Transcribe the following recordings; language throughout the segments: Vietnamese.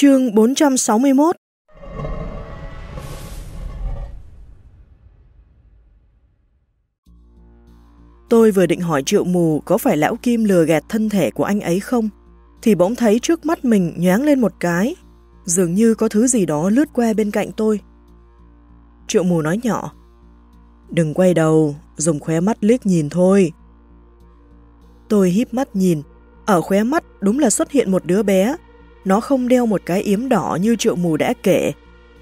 Chương 461 Tôi vừa định hỏi triệu mù có phải lão Kim lừa gạt thân thể của anh ấy không, thì bỗng thấy trước mắt mình nhoáng lên một cái, dường như có thứ gì đó lướt qua bên cạnh tôi. Triệu mù nói nhỏ, Đừng quay đầu, dùng khóe mắt liếc nhìn thôi. Tôi híp mắt nhìn, ở khóe mắt đúng là xuất hiện một đứa bé. Nó không đeo một cái yếm đỏ như triệu mù đã kể,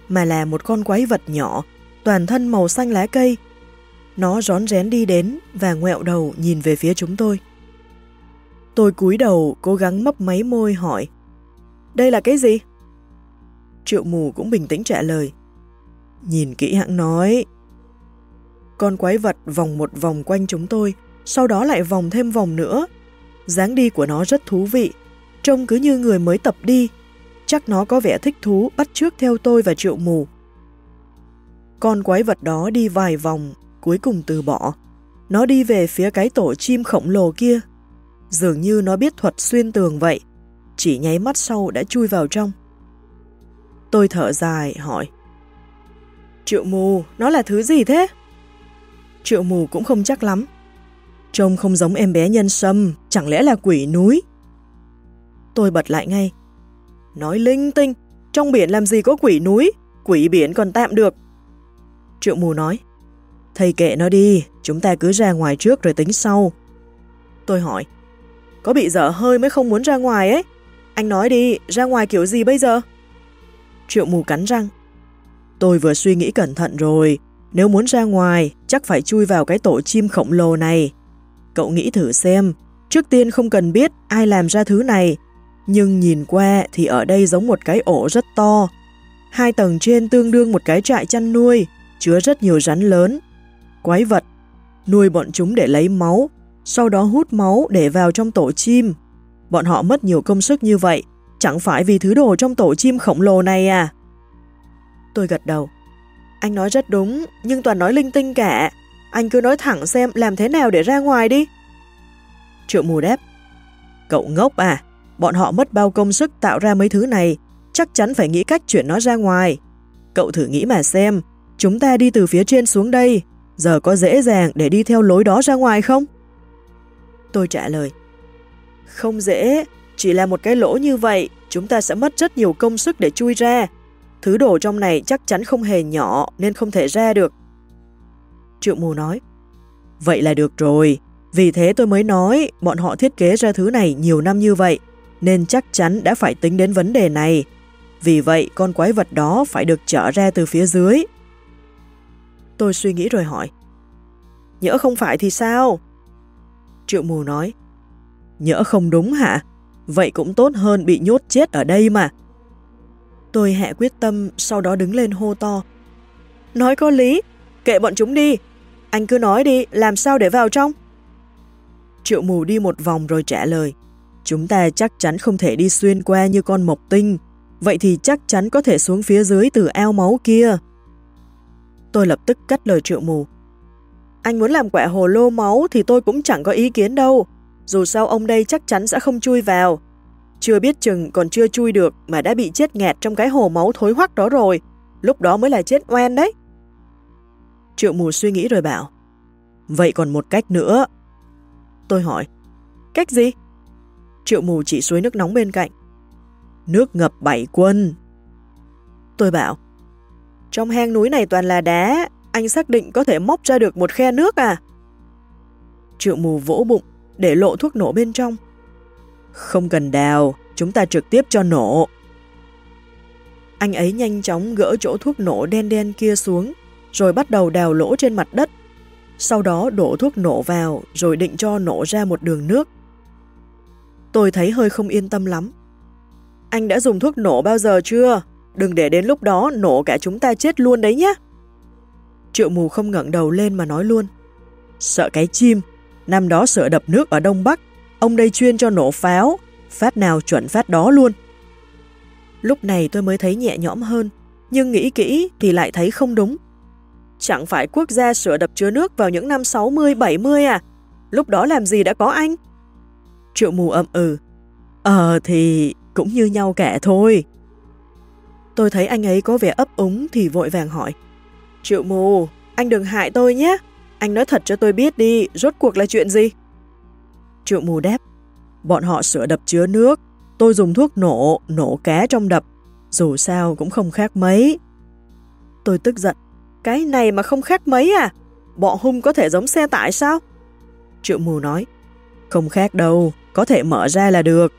mà là một con quái vật nhỏ, toàn thân màu xanh lá cây. Nó rón rén đi đến và ngoẹo đầu nhìn về phía chúng tôi. Tôi cúi đầu cố gắng mấp máy môi hỏi Đây là cái gì? Triệu mù cũng bình tĩnh trả lời Nhìn kỹ hãng nói Con quái vật vòng một vòng quanh chúng tôi Sau đó lại vòng thêm vòng nữa dáng đi của nó rất thú vị Trông cứ như người mới tập đi Chắc nó có vẻ thích thú bắt trước theo tôi và triệu mù Con quái vật đó đi vài vòng Cuối cùng từ bỏ Nó đi về phía cái tổ chim khổng lồ kia Dường như nó biết thuật xuyên tường vậy, chỉ nháy mắt sau đã chui vào trong. Tôi thở dài, hỏi. Triệu mù, nó là thứ gì thế? Triệu mù cũng không chắc lắm. Trông không giống em bé nhân sâm, chẳng lẽ là quỷ núi? Tôi bật lại ngay. Nói linh tinh, trong biển làm gì có quỷ núi, quỷ biển còn tạm được. Triệu mù nói. Thầy kệ nó đi, chúng ta cứ ra ngoài trước rồi tính sau. Tôi hỏi có bị dở hơi mới không muốn ra ngoài ấy. Anh nói đi, ra ngoài kiểu gì bây giờ? Triệu mù cắn răng. Tôi vừa suy nghĩ cẩn thận rồi, nếu muốn ra ngoài, chắc phải chui vào cái tổ chim khổng lồ này. Cậu nghĩ thử xem, trước tiên không cần biết ai làm ra thứ này, nhưng nhìn qua thì ở đây giống một cái ổ rất to. Hai tầng trên tương đương một cái trại chăn nuôi, chứa rất nhiều rắn lớn. Quái vật, nuôi bọn chúng để lấy máu, sau đó hút máu để vào trong tổ chim. Bọn họ mất nhiều công sức như vậy, chẳng phải vì thứ đồ trong tổ chim khổng lồ này à? Tôi gật đầu. Anh nói rất đúng, nhưng toàn nói linh tinh cả. Anh cứ nói thẳng xem làm thế nào để ra ngoài đi. Triệu mù đáp. Cậu ngốc à, bọn họ mất bao công sức tạo ra mấy thứ này, chắc chắn phải nghĩ cách chuyển nó ra ngoài. Cậu thử nghĩ mà xem, chúng ta đi từ phía trên xuống đây, giờ có dễ dàng để đi theo lối đó ra ngoài không? Tôi trả lời. Không dễ, chỉ là một cái lỗ như vậy, chúng ta sẽ mất rất nhiều công sức để chui ra. Thứ đồ trong này chắc chắn không hề nhỏ nên không thể ra được. Triệu mù nói. Vậy là được rồi, vì thế tôi mới nói bọn họ thiết kế ra thứ này nhiều năm như vậy, nên chắc chắn đã phải tính đến vấn đề này. Vì vậy con quái vật đó phải được trở ra từ phía dưới. Tôi suy nghĩ rồi hỏi. Nhỡ không phải thì sao? Triệu mù nói, nhỡ không đúng hả? Vậy cũng tốt hơn bị nhốt chết ở đây mà. Tôi hạ quyết tâm, sau đó đứng lên hô to. Nói có lý, kệ bọn chúng đi. Anh cứ nói đi, làm sao để vào trong? Triệu mù đi một vòng rồi trả lời. Chúng ta chắc chắn không thể đi xuyên qua như con mộc tinh. Vậy thì chắc chắn có thể xuống phía dưới từ ao máu kia. Tôi lập tức cắt lời triệu mù. Anh muốn làm quẻ hồ lô máu thì tôi cũng chẳng có ý kiến đâu. Dù sao ông đây chắc chắn sẽ không chui vào. Chưa biết chừng còn chưa chui được mà đã bị chết nghẹt trong cái hồ máu thối hoắc đó rồi. Lúc đó mới là chết oan đấy. Triệu mù suy nghĩ rồi bảo. Vậy còn một cách nữa. Tôi hỏi. Cách gì? Triệu mù chỉ suối nước nóng bên cạnh. Nước ngập bảy quân. Tôi bảo. Trong hang núi này toàn là đá, anh xác định có thể móc ra được một khe nước à? Triệu mù vỗ bụng, để lộ thuốc nổ bên trong. Không cần đào, chúng ta trực tiếp cho nổ. Anh ấy nhanh chóng gỡ chỗ thuốc nổ đen đen kia xuống, rồi bắt đầu đào lỗ trên mặt đất. Sau đó đổ thuốc nổ vào, rồi định cho nổ ra một đường nước. Tôi thấy hơi không yên tâm lắm. Anh đã dùng thuốc nổ bao giờ chưa? Đừng để đến lúc đó nổ cả chúng ta chết luôn đấy nhé. Triệu mù không ngẩng đầu lên mà nói luôn. Sợ cái chim, năm đó sợ đập nước ở Đông Bắc, ông đây chuyên cho nổ pháo, phát nào chuẩn phát đó luôn. Lúc này tôi mới thấy nhẹ nhõm hơn, nhưng nghĩ kỹ thì lại thấy không đúng. Chẳng phải quốc gia sửa đập chứa nước vào những năm 60-70 à? Lúc đó làm gì đã có anh? Triệu mù ậm ừ. Ờ thì cũng như nhau cả thôi. Tôi thấy anh ấy có vẻ ấp úng thì vội vàng hỏi. Triệu mù, anh đừng hại tôi nhé. Anh nói thật cho tôi biết đi, rốt cuộc là chuyện gì? Triệu mù đáp. Bọn họ sửa đập chứa nước. Tôi dùng thuốc nổ, nổ cá trong đập. Dù sao cũng không khác mấy. Tôi tức giận. Cái này mà không khác mấy à? Bọn hung có thể giống xe tải sao? Triệu mù nói. Không khác đâu, có thể mở ra là được.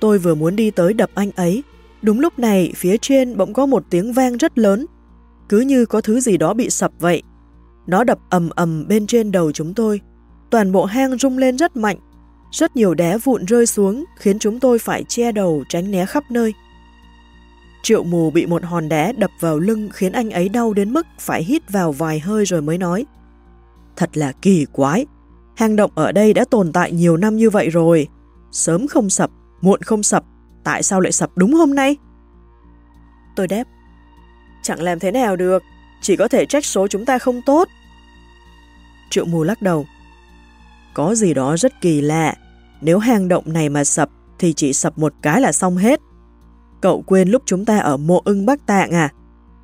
Tôi vừa muốn đi tới đập anh ấy. Đúng lúc này, phía trên bỗng có một tiếng vang rất lớn. Cứ như có thứ gì đó bị sập vậy. Nó đập ầm ầm bên trên đầu chúng tôi. Toàn bộ hang rung lên rất mạnh. Rất nhiều đá vụn rơi xuống khiến chúng tôi phải che đầu tránh né khắp nơi. Triệu mù bị một hòn đá đập vào lưng khiến anh ấy đau đến mức phải hít vào vài hơi rồi mới nói. Thật là kỳ quái, hang động ở đây đã tồn tại nhiều năm như vậy rồi. Sớm không sập, muộn không sập, tại sao lại sập đúng hôm nay? Tôi đáp, chẳng làm thế nào được, chỉ có thể trách số chúng ta không tốt. Triệu mù lắc đầu, có gì đó rất kỳ lạ, nếu hang động này mà sập thì chỉ sập một cái là xong hết. Cậu quên lúc chúng ta ở mộ ưng Bắc Tạng à?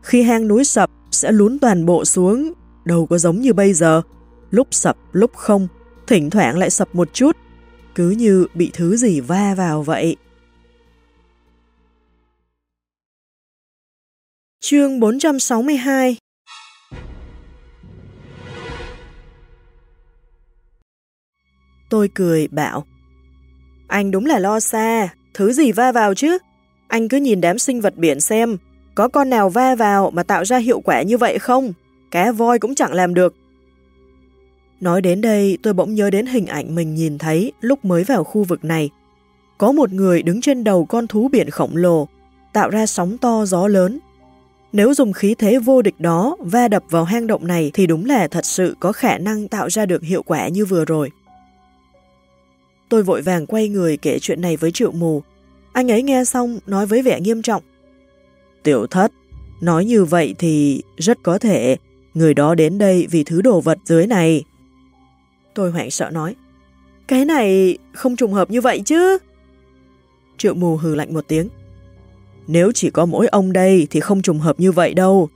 Khi hang núi sập sẽ lún toàn bộ xuống, đâu có giống như bây giờ. Lúc sập, lúc không, thỉnh thoảng lại sập một chút, cứ như bị thứ gì va vào vậy. Chương 462 Tôi cười bảo Anh đúng là lo xa, thứ gì va vào chứ? Anh cứ nhìn đám sinh vật biển xem, có con nào va vào mà tạo ra hiệu quả như vậy không? Cá voi cũng chẳng làm được. Nói đến đây, tôi bỗng nhớ đến hình ảnh mình nhìn thấy lúc mới vào khu vực này. Có một người đứng trên đầu con thú biển khổng lồ, tạo ra sóng to gió lớn. Nếu dùng khí thế vô địch đó va đập vào hang động này thì đúng là thật sự có khả năng tạo ra được hiệu quả như vừa rồi. Tôi vội vàng quay người kể chuyện này với triệu mù, anh ấy nghe xong nói với vẻ nghiêm trọng. Tiểu thất, nói như vậy thì rất có thể người đó đến đây vì thứ đồ vật dưới này. Tôi hoảng sợ nói, cái này không trùng hợp như vậy chứ. Triệu mù hừ lạnh một tiếng. Nếu chỉ có mỗi ông đây thì không trùng hợp như vậy đâu.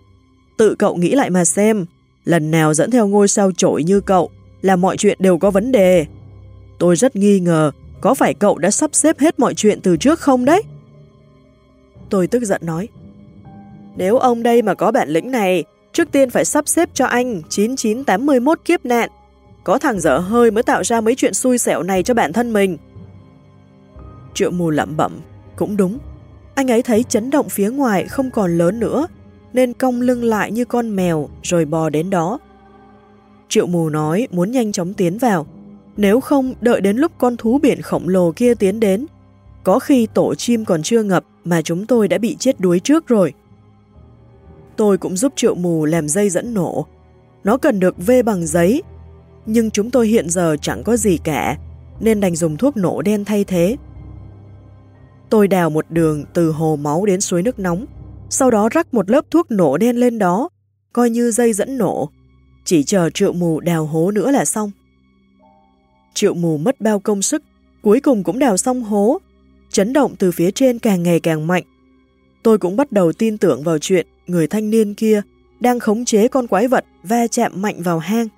Tự cậu nghĩ lại mà xem, lần nào dẫn theo ngôi sao trội như cậu là mọi chuyện đều có vấn đề. Tôi rất nghi ngờ có phải cậu đã sắp xếp hết mọi chuyện từ trước không đấy? Tôi tức giận nói. Nếu ông đây mà có bản lĩnh này, trước tiên phải sắp xếp cho anh 9981 kiếp nạn. Có thằng dở hơi mới tạo ra mấy chuyện xui xẻo này cho bản thân mình. Triệu mù lẩm bẩm, cũng đúng. Anh ấy thấy chấn động phía ngoài không còn lớn nữa, nên cong lưng lại như con mèo rồi bò đến đó. Triệu mù nói muốn nhanh chóng tiến vào, nếu không đợi đến lúc con thú biển khổng lồ kia tiến đến, có khi tổ chim còn chưa ngập mà chúng tôi đã bị chết đuối trước rồi. Tôi cũng giúp triệu mù làm dây dẫn nổ. Nó cần được vê bằng giấy, nhưng chúng tôi hiện giờ chẳng có gì cả, nên đành dùng thuốc nổ đen thay thế. Tôi đào một đường từ hồ máu đến suối nước nóng, sau đó rắc một lớp thuốc nổ đen lên đó, coi như dây dẫn nổ. Chỉ chờ triệu mù đào hố nữa là xong. Triệu mù mất bao công sức, cuối cùng cũng đào xong hố. Chấn động từ phía trên càng ngày càng mạnh. Tôi cũng bắt đầu tin tưởng vào chuyện người thanh niên kia đang khống chế con quái vật va chạm mạnh vào hang.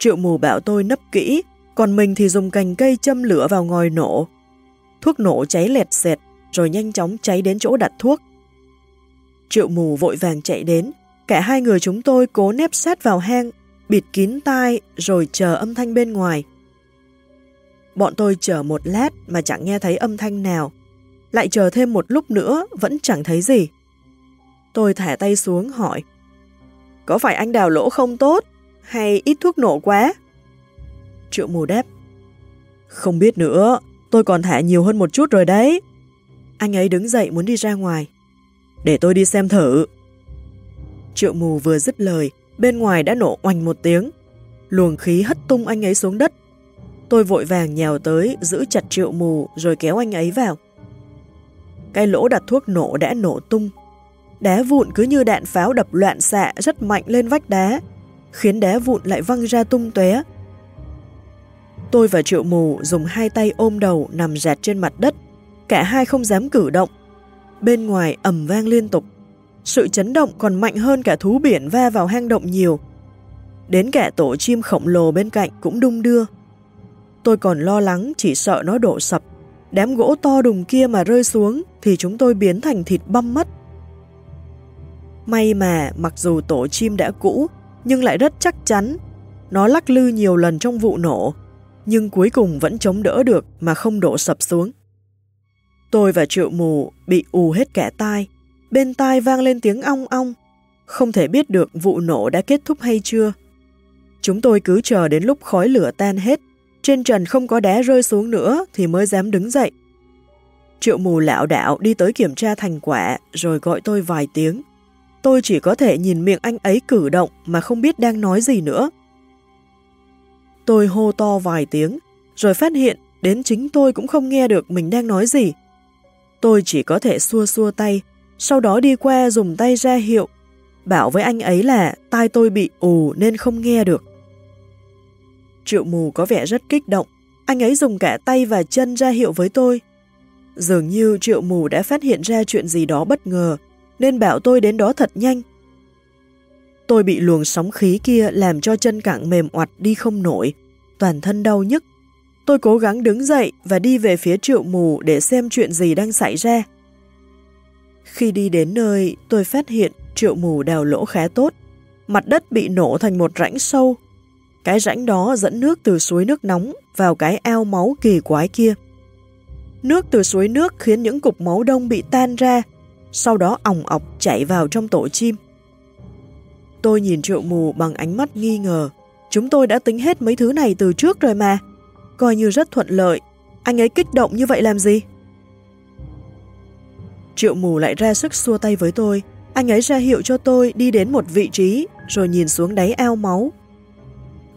Triệu mù bảo tôi nấp kỹ, còn mình thì dùng cành cây châm lửa vào ngòi nổ. Thuốc nổ cháy lẹt xẹt, rồi nhanh chóng cháy đến chỗ đặt thuốc. Triệu mù vội vàng chạy đến, cả hai người chúng tôi cố nép sát vào hang bịt kín tai rồi chờ âm thanh bên ngoài. Bọn tôi chờ một lát mà chẳng nghe thấy âm thanh nào, lại chờ thêm một lúc nữa vẫn chẳng thấy gì. Tôi thả tay xuống hỏi, có phải anh đào lỗ không tốt, hay ít thuốc nổ quá? Triệu mù đáp, không biết nữa, tôi còn thả nhiều hơn một chút rồi đấy. Anh ấy đứng dậy muốn đi ra ngoài. Để tôi đi xem thử. Triệu mù vừa dứt lời, bên ngoài đã nổ oanh một tiếng. Luồng khí hất tung anh ấy xuống đất. Tôi vội vàng nhào tới, giữ chặt triệu mù rồi kéo anh ấy vào. Cái lỗ đặt thuốc nổ đã nổ tung. Đá vụn cứ như đạn pháo đập loạn xạ rất mạnh lên vách đá, khiến đá vụn lại văng ra tung tóe. Tôi và triệu mù dùng hai tay ôm đầu nằm dạt trên mặt đất, cả hai không dám cử động. bên ngoài ầm vang liên tục. Sự chấn động còn mạnh hơn cả thú biển va vào hang động nhiều. Đến cả tổ chim khổng lồ bên cạnh cũng đung đưa. Tôi còn lo lắng chỉ sợ nó đổ sập. Đám gỗ to đùng kia mà rơi xuống thì chúng tôi biến thành thịt băm mất. May mà mặc dù tổ chim đã cũ nhưng lại rất chắc chắn. Nó lắc lư nhiều lần trong vụ nổ nhưng cuối cùng vẫn chống đỡ được mà không đổ sập xuống. Tôi và triệu mù bị ù hết kẻ tai, bên tai vang lên tiếng ong ong, không thể biết được vụ nổ đã kết thúc hay chưa. Chúng tôi cứ chờ đến lúc khói lửa tan hết, trên trần không có đá rơi xuống nữa thì mới dám đứng dậy. Triệu mù lão đạo đi tới kiểm tra thành quả rồi gọi tôi vài tiếng. Tôi chỉ có thể nhìn miệng anh ấy cử động mà không biết đang nói gì nữa. Tôi hô to vài tiếng, rồi phát hiện đến chính tôi cũng không nghe được mình đang nói gì. Tôi chỉ có thể xua xua tay, sau đó đi qua dùng tay ra hiệu, bảo với anh ấy là tai tôi bị ù nên không nghe được. Triệu mù có vẻ rất kích động, anh ấy dùng cả tay và chân ra hiệu với tôi. Dường như triệu mù đã phát hiện ra chuyện gì đó bất ngờ, nên bảo tôi đến đó thật nhanh. Tôi bị luồng sóng khí kia làm cho chân cẳng mềm oặt đi không nổi, toàn thân đau nhức. Tôi cố gắng đứng dậy và đi về phía triệu mù để xem chuyện gì đang xảy ra. Khi đi đến nơi, tôi phát hiện triệu mù đào lỗ khá tốt. Mặt đất bị nổ thành một rãnh sâu. Cái rãnh đó dẫn nước từ suối nước nóng vào cái ao máu kỳ quái kia. Nước từ suối nước khiến những cục máu đông bị tan ra, sau đó ỏng ọc chạy vào trong tổ chim. Tôi nhìn triệu mù bằng ánh mắt nghi ngờ. Chúng tôi đã tính hết mấy thứ này từ trước rồi mà. Coi như rất thuận lợi. Anh ấy kích động như vậy làm gì? Triệu mù lại ra sức xua tay với tôi. Anh ấy ra hiệu cho tôi đi đến một vị trí rồi nhìn xuống đáy ao máu.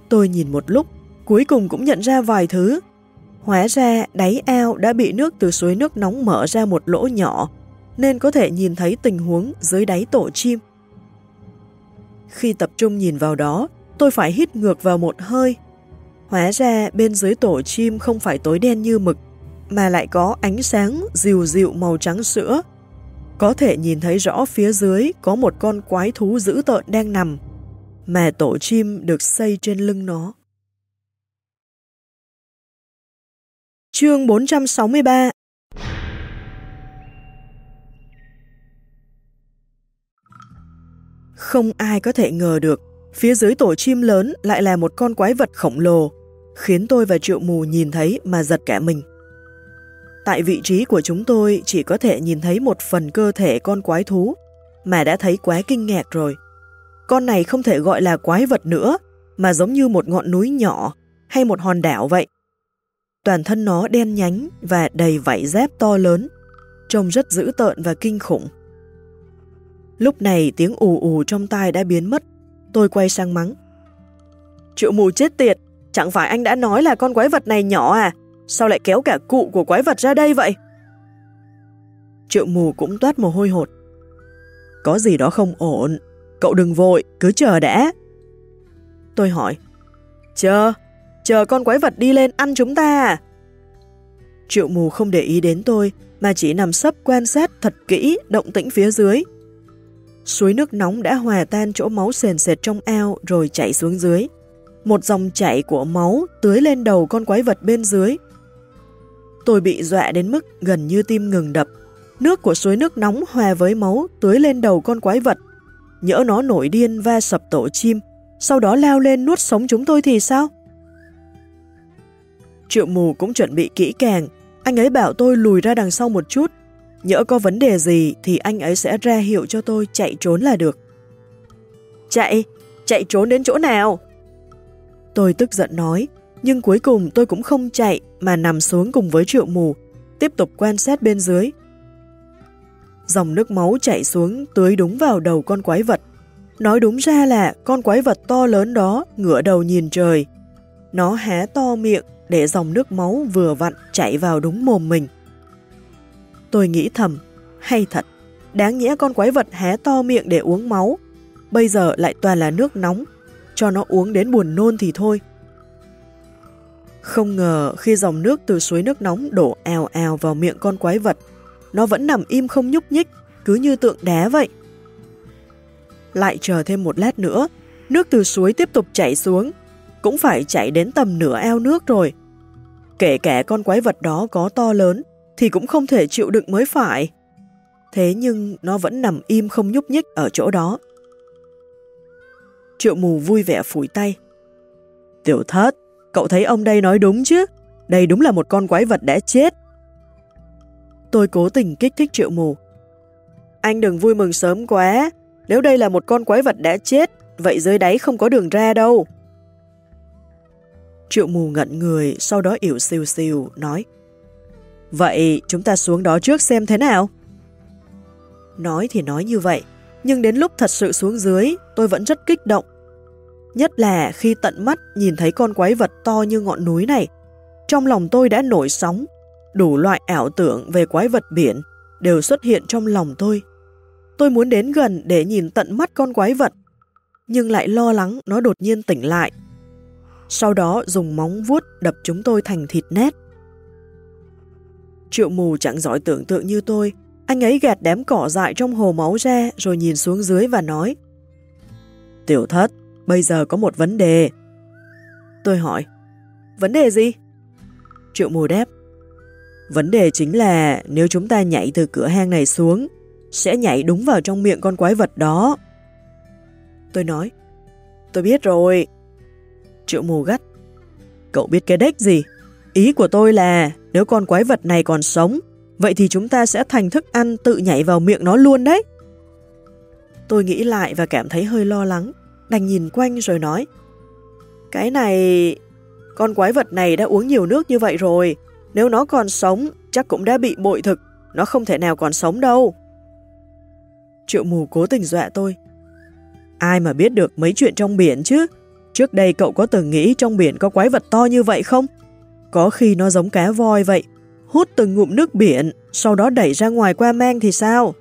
Tôi nhìn một lúc, cuối cùng cũng nhận ra vài thứ. Hóa ra đáy ao đã bị nước từ suối nước nóng mở ra một lỗ nhỏ, nên có thể nhìn thấy tình huống dưới đáy tổ chim. Khi tập trung nhìn vào đó, tôi phải hít ngược vào một hơi. Hóa ra bên dưới tổ chim không phải tối đen như mực, mà lại có ánh sáng dịu dịu màu trắng sữa. Có thể nhìn thấy rõ phía dưới có một con quái thú dữ tợn đang nằm, mà tổ chim được xây trên lưng nó. Chương 463 Không ai có thể ngờ được, phía dưới tổ chim lớn lại là một con quái vật khổng lồ, khiến tôi và triệu mù nhìn thấy mà giật cả mình. Tại vị trí của chúng tôi chỉ có thể nhìn thấy một phần cơ thể con quái thú, mà đã thấy quá kinh ngạc rồi. Con này không thể gọi là quái vật nữa, mà giống như một ngọn núi nhỏ hay một hòn đảo vậy. Toàn thân nó đen nhánh và đầy vảy dép to lớn, trông rất dữ tợn và kinh khủng. Lúc này tiếng ù ù trong tai đã biến mất, tôi quay sang mắng. Triệu mù chết tiệt, chẳng phải anh đã nói là con quái vật này nhỏ à, sao lại kéo cả cụ của quái vật ra đây vậy? Triệu mù cũng toát mồ hôi hột. Có gì đó không ổn, cậu đừng vội, cứ chờ đã. Tôi hỏi, chờ, chờ con quái vật đi lên ăn chúng ta à? Triệu mù không để ý đến tôi, mà chỉ nằm sấp quan sát thật kỹ động tĩnh phía dưới. Suối nước nóng đã hòa tan chỗ máu sền sệt trong ao rồi chảy xuống dưới. Một dòng chảy của máu tưới lên đầu con quái vật bên dưới. Tôi bị dọa đến mức gần như tim ngừng đập. Nước của suối nước nóng hòa với máu tưới lên đầu con quái vật. Nhỡ nó nổi điên va sập tổ chim, sau đó lao lên nuốt sống chúng tôi thì sao? Triệu mù cũng chuẩn bị kỹ càng, anh ấy bảo tôi lùi ra đằng sau một chút, Nhỡ có vấn đề gì thì anh ấy sẽ ra hiệu cho tôi chạy trốn là được. Chạy? Chạy trốn đến chỗ nào? Tôi tức giận nói, nhưng cuối cùng tôi cũng không chạy mà nằm xuống cùng với triệu mù, tiếp tục quan sát bên dưới. Dòng nước máu chảy xuống tưới đúng vào đầu con quái vật. Nói đúng ra là con quái vật to lớn đó ngửa đầu nhìn trời. Nó há to miệng để dòng nước máu vừa vặn chảy vào đúng mồm mình. Tôi nghĩ thầm, hay thật, đáng nhẽ con quái vật hé to miệng để uống máu, bây giờ lại toàn là nước nóng, cho nó uống đến buồn nôn thì thôi. Không ngờ khi dòng nước từ suối nước nóng đổ ào ào vào miệng con quái vật, nó vẫn nằm im không nhúc nhích, cứ như tượng đá vậy. Lại chờ thêm một lát nữa, nước từ suối tiếp tục chảy xuống, cũng phải chảy đến tầm nửa eo nước rồi. Kể cả con quái vật đó có to lớn, thì cũng không thể chịu đựng mới phải. Thế nhưng nó vẫn nằm im không nhúc nhích ở chỗ đó. Triệu mù vui vẻ phủi tay. Tiểu thất, cậu thấy ông đây nói đúng chứ? Đây đúng là một con quái vật đã chết. Tôi cố tình kích thích triệu mù. Anh đừng vui mừng sớm quá. Nếu đây là một con quái vật đã chết, vậy dưới đáy không có đường ra đâu. Triệu mù ngận người, sau đó ỉu siêu siêu, nói Vậy chúng ta xuống đó trước xem thế nào? Nói thì nói như vậy, nhưng đến lúc thật sự xuống dưới, tôi vẫn rất kích động. Nhất là khi tận mắt nhìn thấy con quái vật to như ngọn núi này, trong lòng tôi đã nổi sóng, đủ loại ảo tưởng về quái vật biển đều xuất hiện trong lòng tôi. Tôi muốn đến gần để nhìn tận mắt con quái vật, nhưng lại lo lắng nó đột nhiên tỉnh lại. Sau đó dùng móng vuốt đập chúng tôi thành thịt nét. Triệu mù chẳng giỏi tưởng tượng như tôi, anh ấy gạt đám cỏ dại trong hồ máu ra rồi nhìn xuống dưới và nói Tiểu thất, bây giờ có một vấn đề. Tôi hỏi, vấn đề gì? Triệu mù đáp, vấn đề chính là nếu chúng ta nhảy từ cửa hang này xuống, sẽ nhảy đúng vào trong miệng con quái vật đó. Tôi nói, tôi biết rồi. Triệu mù gắt, cậu biết cái đếch gì? Ý của tôi là nếu con quái vật này còn sống, vậy thì chúng ta sẽ thành thức ăn tự nhảy vào miệng nó luôn đấy. Tôi nghĩ lại và cảm thấy hơi lo lắng, đành nhìn quanh rồi nói. Cái này... Con quái vật này đã uống nhiều nước như vậy rồi, nếu nó còn sống, chắc cũng đã bị bội thực, nó không thể nào còn sống đâu. Triệu mù cố tình dọa tôi. Ai mà biết được mấy chuyện trong biển chứ? Trước đây cậu có từng nghĩ trong biển có quái vật to như vậy không? Có khi nó giống cá voi vậy, hút từng ngụm nước biển, sau đó đẩy ra ngoài qua mang thì sao?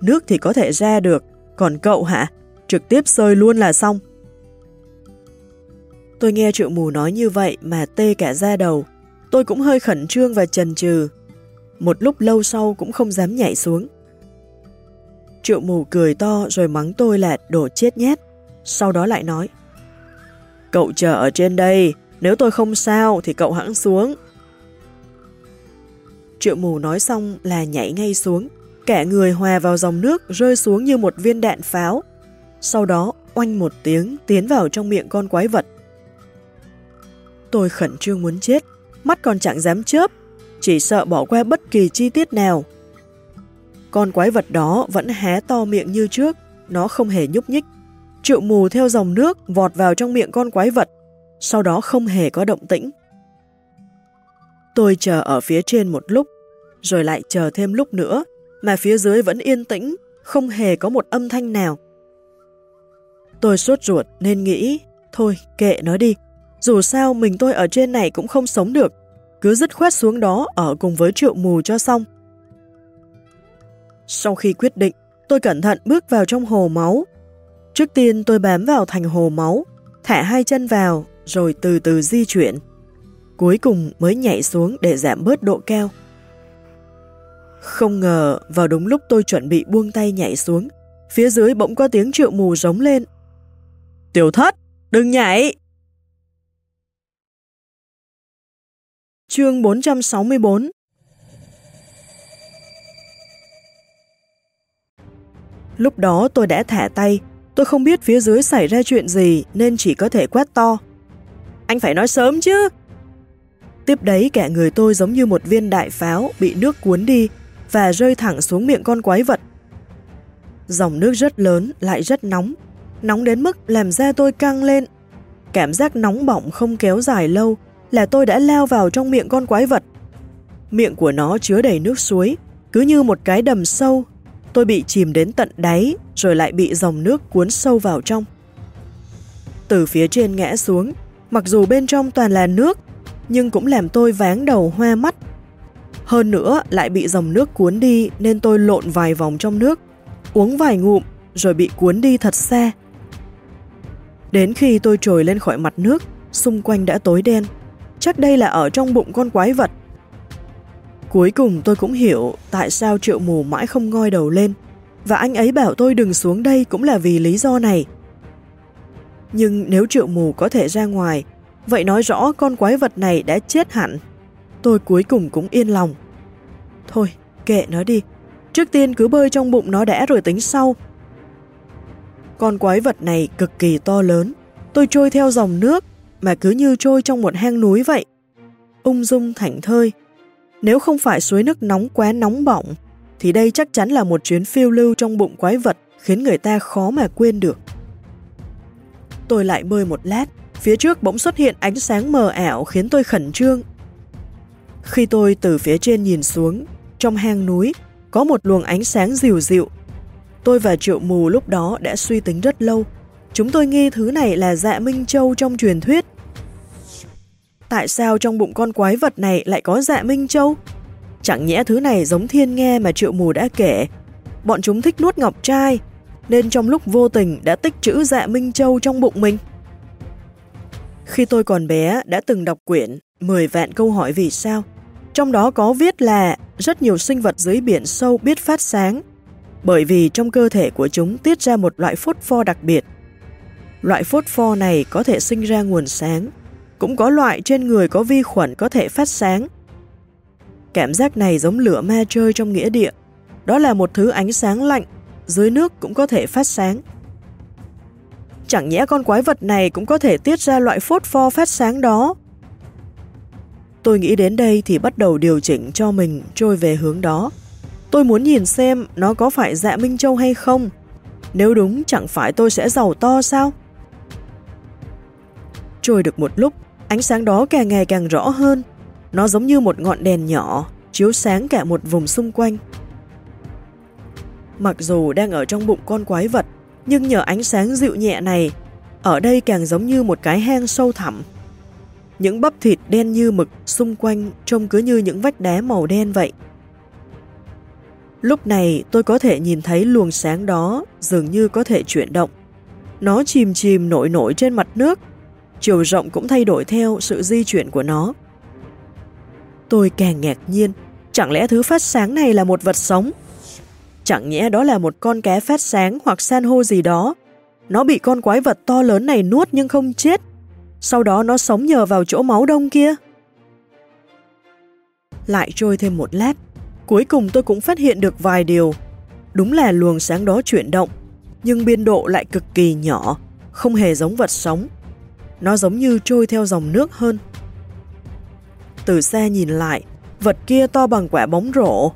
Nước thì có thể ra được, còn cậu hả? Trực tiếp sơi luôn là xong. Tôi nghe triệu mù nói như vậy mà tê cả da đầu. Tôi cũng hơi khẩn trương và chần chừ. Một lúc lâu sau cũng không dám nhảy xuống. Triệu mù cười to rồi mắng tôi là đồ chết nhét. Sau đó lại nói. Cậu chờ ở trên đây, nếu tôi không sao thì cậu hãng xuống. Triệu mù nói xong là nhảy ngay xuống, cả người hòa vào dòng nước rơi xuống như một viên đạn pháo. Sau đó oanh một tiếng tiến vào trong miệng con quái vật. Tôi khẩn trương muốn chết, mắt còn chẳng dám chớp, chỉ sợ bỏ qua bất kỳ chi tiết nào. Con quái vật đó vẫn hé to miệng như trước, nó không hề nhúc nhích. Triệu mù theo dòng nước vọt vào trong miệng con quái vật, sau đó không hề có động tĩnh. Tôi chờ ở phía trên một lúc, rồi lại chờ thêm lúc nữa, mà phía dưới vẫn yên tĩnh, không hề có một âm thanh nào. Tôi sốt ruột nên nghĩ, thôi kệ nó đi, dù sao mình tôi ở trên này cũng không sống được, cứ dứt khoát xuống đó ở cùng với triệu mù cho xong. Sau khi quyết định, tôi cẩn thận bước vào trong hồ máu. Trước tiên tôi bám vào thành hồ máu, thả hai chân vào, rồi từ từ di chuyển. Cuối cùng mới nhảy xuống để giảm bớt độ cao. Không ngờ, vào đúng lúc tôi chuẩn bị buông tay nhảy xuống, phía dưới bỗng có tiếng triệu mù rống lên. Tiểu thất, đừng nhảy! Chương 464 Lúc đó tôi đã thả tay, tôi không biết phía dưới xảy ra chuyện gì nên chỉ có thể quát to. Anh phải nói sớm chứ! Tiếp đấy cả người tôi giống như một viên đại pháo bị nước cuốn đi và rơi thẳng xuống miệng con quái vật. Dòng nước rất lớn lại rất nóng, nóng đến mức làm da tôi căng lên. Cảm giác nóng bỏng không kéo dài lâu là tôi đã lao vào trong miệng con quái vật. Miệng của nó chứa đầy nước suối, cứ như một cái đầm sâu. Tôi bị chìm đến tận đáy rồi lại bị dòng nước cuốn sâu vào trong. Từ phía trên ngã xuống, mặc dù bên trong toàn là nước, nhưng cũng làm tôi váng đầu hoa mắt. Hơn nữa lại bị dòng nước cuốn đi nên tôi lộn vài vòng trong nước, uống vài ngụm rồi bị cuốn đi thật xa. Đến khi tôi trồi lên khỏi mặt nước, xung quanh đã tối đen. Chắc đây là ở trong bụng con quái vật. Cuối cùng tôi cũng hiểu tại sao triệu mù mãi không ngoi đầu lên, và anh ấy bảo tôi đừng xuống đây cũng là vì lý do này. Nhưng nếu triệu mù có thể ra ngoài, vậy nói rõ con quái vật này đã chết hẳn. Tôi cuối cùng cũng yên lòng. Thôi, kệ nó đi. Trước tiên cứ bơi trong bụng nó đã rồi tính sau. Con quái vật này cực kỳ to lớn. Tôi trôi theo dòng nước, mà cứ như trôi trong một hang núi vậy. Ung dung thảnh thơi. Nếu không phải suối nước nóng quá nóng bỏng, thì đây chắc chắn là một chuyến phiêu lưu trong bụng quái vật khiến người ta khó mà quên được. Tôi lại bơi một lát, phía trước bỗng xuất hiện ánh sáng mờ ảo khiến tôi khẩn trương. Khi tôi từ phía trên nhìn xuống, trong hang núi có một luồng ánh sáng dịu dịu. Tôi và Triệu Mù lúc đó đã suy tính rất lâu. Chúng tôi nghi thứ này là dạ Minh Châu trong truyền thuyết. Tại sao trong bụng con quái vật này lại có dạ Minh Châu? Chẳng nhẽ thứ này giống thiên nghe mà Triệu Mù đã kể. Bọn chúng thích nuốt ngọc trai, nên trong lúc vô tình đã tích trữ dạ Minh Châu trong bụng mình. Khi tôi còn bé đã từng đọc quyển 10 vạn câu hỏi vì sao. Trong đó có viết là rất nhiều sinh vật dưới biển sâu biết phát sáng, bởi vì trong cơ thể của chúng tiết ra một loại phốt pho đặc biệt. Loại phốt pho này có thể sinh ra nguồn sáng, cũng có loại trên người có vi khuẩn có thể phát sáng. Cảm giác này giống lửa ma chơi trong nghĩa địa, đó là một thứ ánh sáng lạnh, dưới nước cũng có thể phát sáng. Chẳng nhẽ con quái vật này cũng có thể tiết ra loại phốt pho phát sáng đó. Tôi nghĩ đến đây thì bắt đầu điều chỉnh cho mình trôi về hướng đó. Tôi muốn nhìn xem nó có phải dạ Minh Châu hay không. Nếu đúng chẳng phải tôi sẽ giàu to sao? Trôi được một lúc, ánh sáng đó càng ngày càng rõ hơn. Nó giống như một ngọn đèn nhỏ, chiếu sáng cả một vùng xung quanh. Mặc dù đang ở trong bụng con quái vật, nhưng nhờ ánh sáng dịu nhẹ này, ở đây càng giống như một cái hang sâu thẳm. Những bắp thịt đen như mực xung quanh trông cứ như những vách đá màu đen vậy. Lúc này tôi có thể nhìn thấy luồng sáng đó dường như có thể chuyển động. Nó chìm chìm nổi nổi trên mặt nước, chiều rộng cũng thay đổi theo sự di chuyển của nó. Tôi càng ngạc nhiên, chẳng lẽ thứ phát sáng này là một vật sống? Chẳng nhẽ đó là một con cá phát sáng hoặc san hô gì đó. Nó bị con quái vật to lớn này nuốt nhưng không chết. Sau đó nó sống nhờ vào chỗ máu đông kia. Lại trôi thêm một lát. Cuối cùng tôi cũng phát hiện được vài điều. Đúng là luồng sáng đó chuyển động, nhưng biên độ lại cực kỳ nhỏ, không hề giống vật sống. Nó giống như trôi theo dòng nước hơn. Từ xa nhìn lại, vật kia to bằng quả bóng rổ,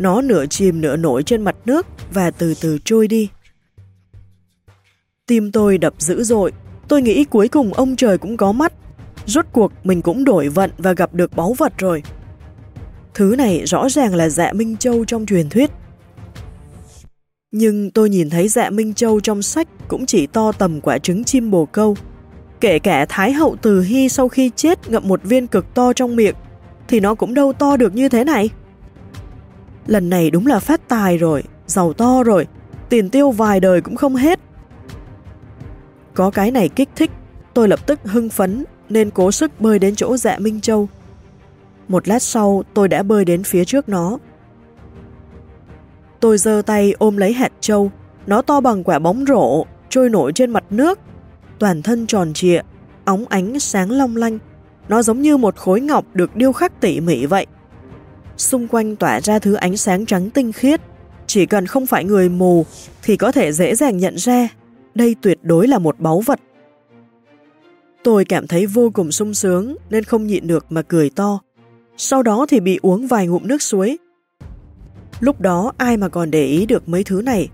nó nửa chìm nửa nổi trên mặt nước và từ từ trôi đi. Tim tôi đập dữ dội, tôi nghĩ cuối cùng ông trời cũng có mắt. Rốt cuộc mình cũng đổi vận và gặp được báu vật rồi. Thứ này rõ ràng là dạ Minh Châu trong truyền thuyết. Nhưng tôi nhìn thấy dạ Minh Châu trong sách cũng chỉ to tầm quả trứng chim bồ câu. Kể cả Thái hậu Từ Hy sau khi chết ngậm một viên cực to trong miệng, thì nó cũng đâu to được như thế này. Lần này đúng là phát tài rồi, giàu to rồi, tiền tiêu vài đời cũng không hết. Có cái này kích thích, tôi lập tức hưng phấn nên cố sức bơi đến chỗ dạ Minh Châu. Một lát sau tôi đã bơi đến phía trước nó. Tôi giơ tay ôm lấy hạt châu, nó to bằng quả bóng rổ, trôi nổi trên mặt nước, toàn thân tròn trịa, óng ánh sáng long lanh. Nó giống như một khối ngọc được điêu khắc tỉ mỉ vậy xung quanh tỏa ra thứ ánh sáng trắng tinh khiết. Chỉ cần không phải người mù, thì có thể dễ dàng nhận ra, đây tuyệt đối là một báu vật. Tôi cảm thấy vô cùng sung sướng, nên không nhịn được mà cười to. Sau đó thì bị uống vài ngụm nước suối. Lúc đó, ai mà còn để ý được mấy thứ này.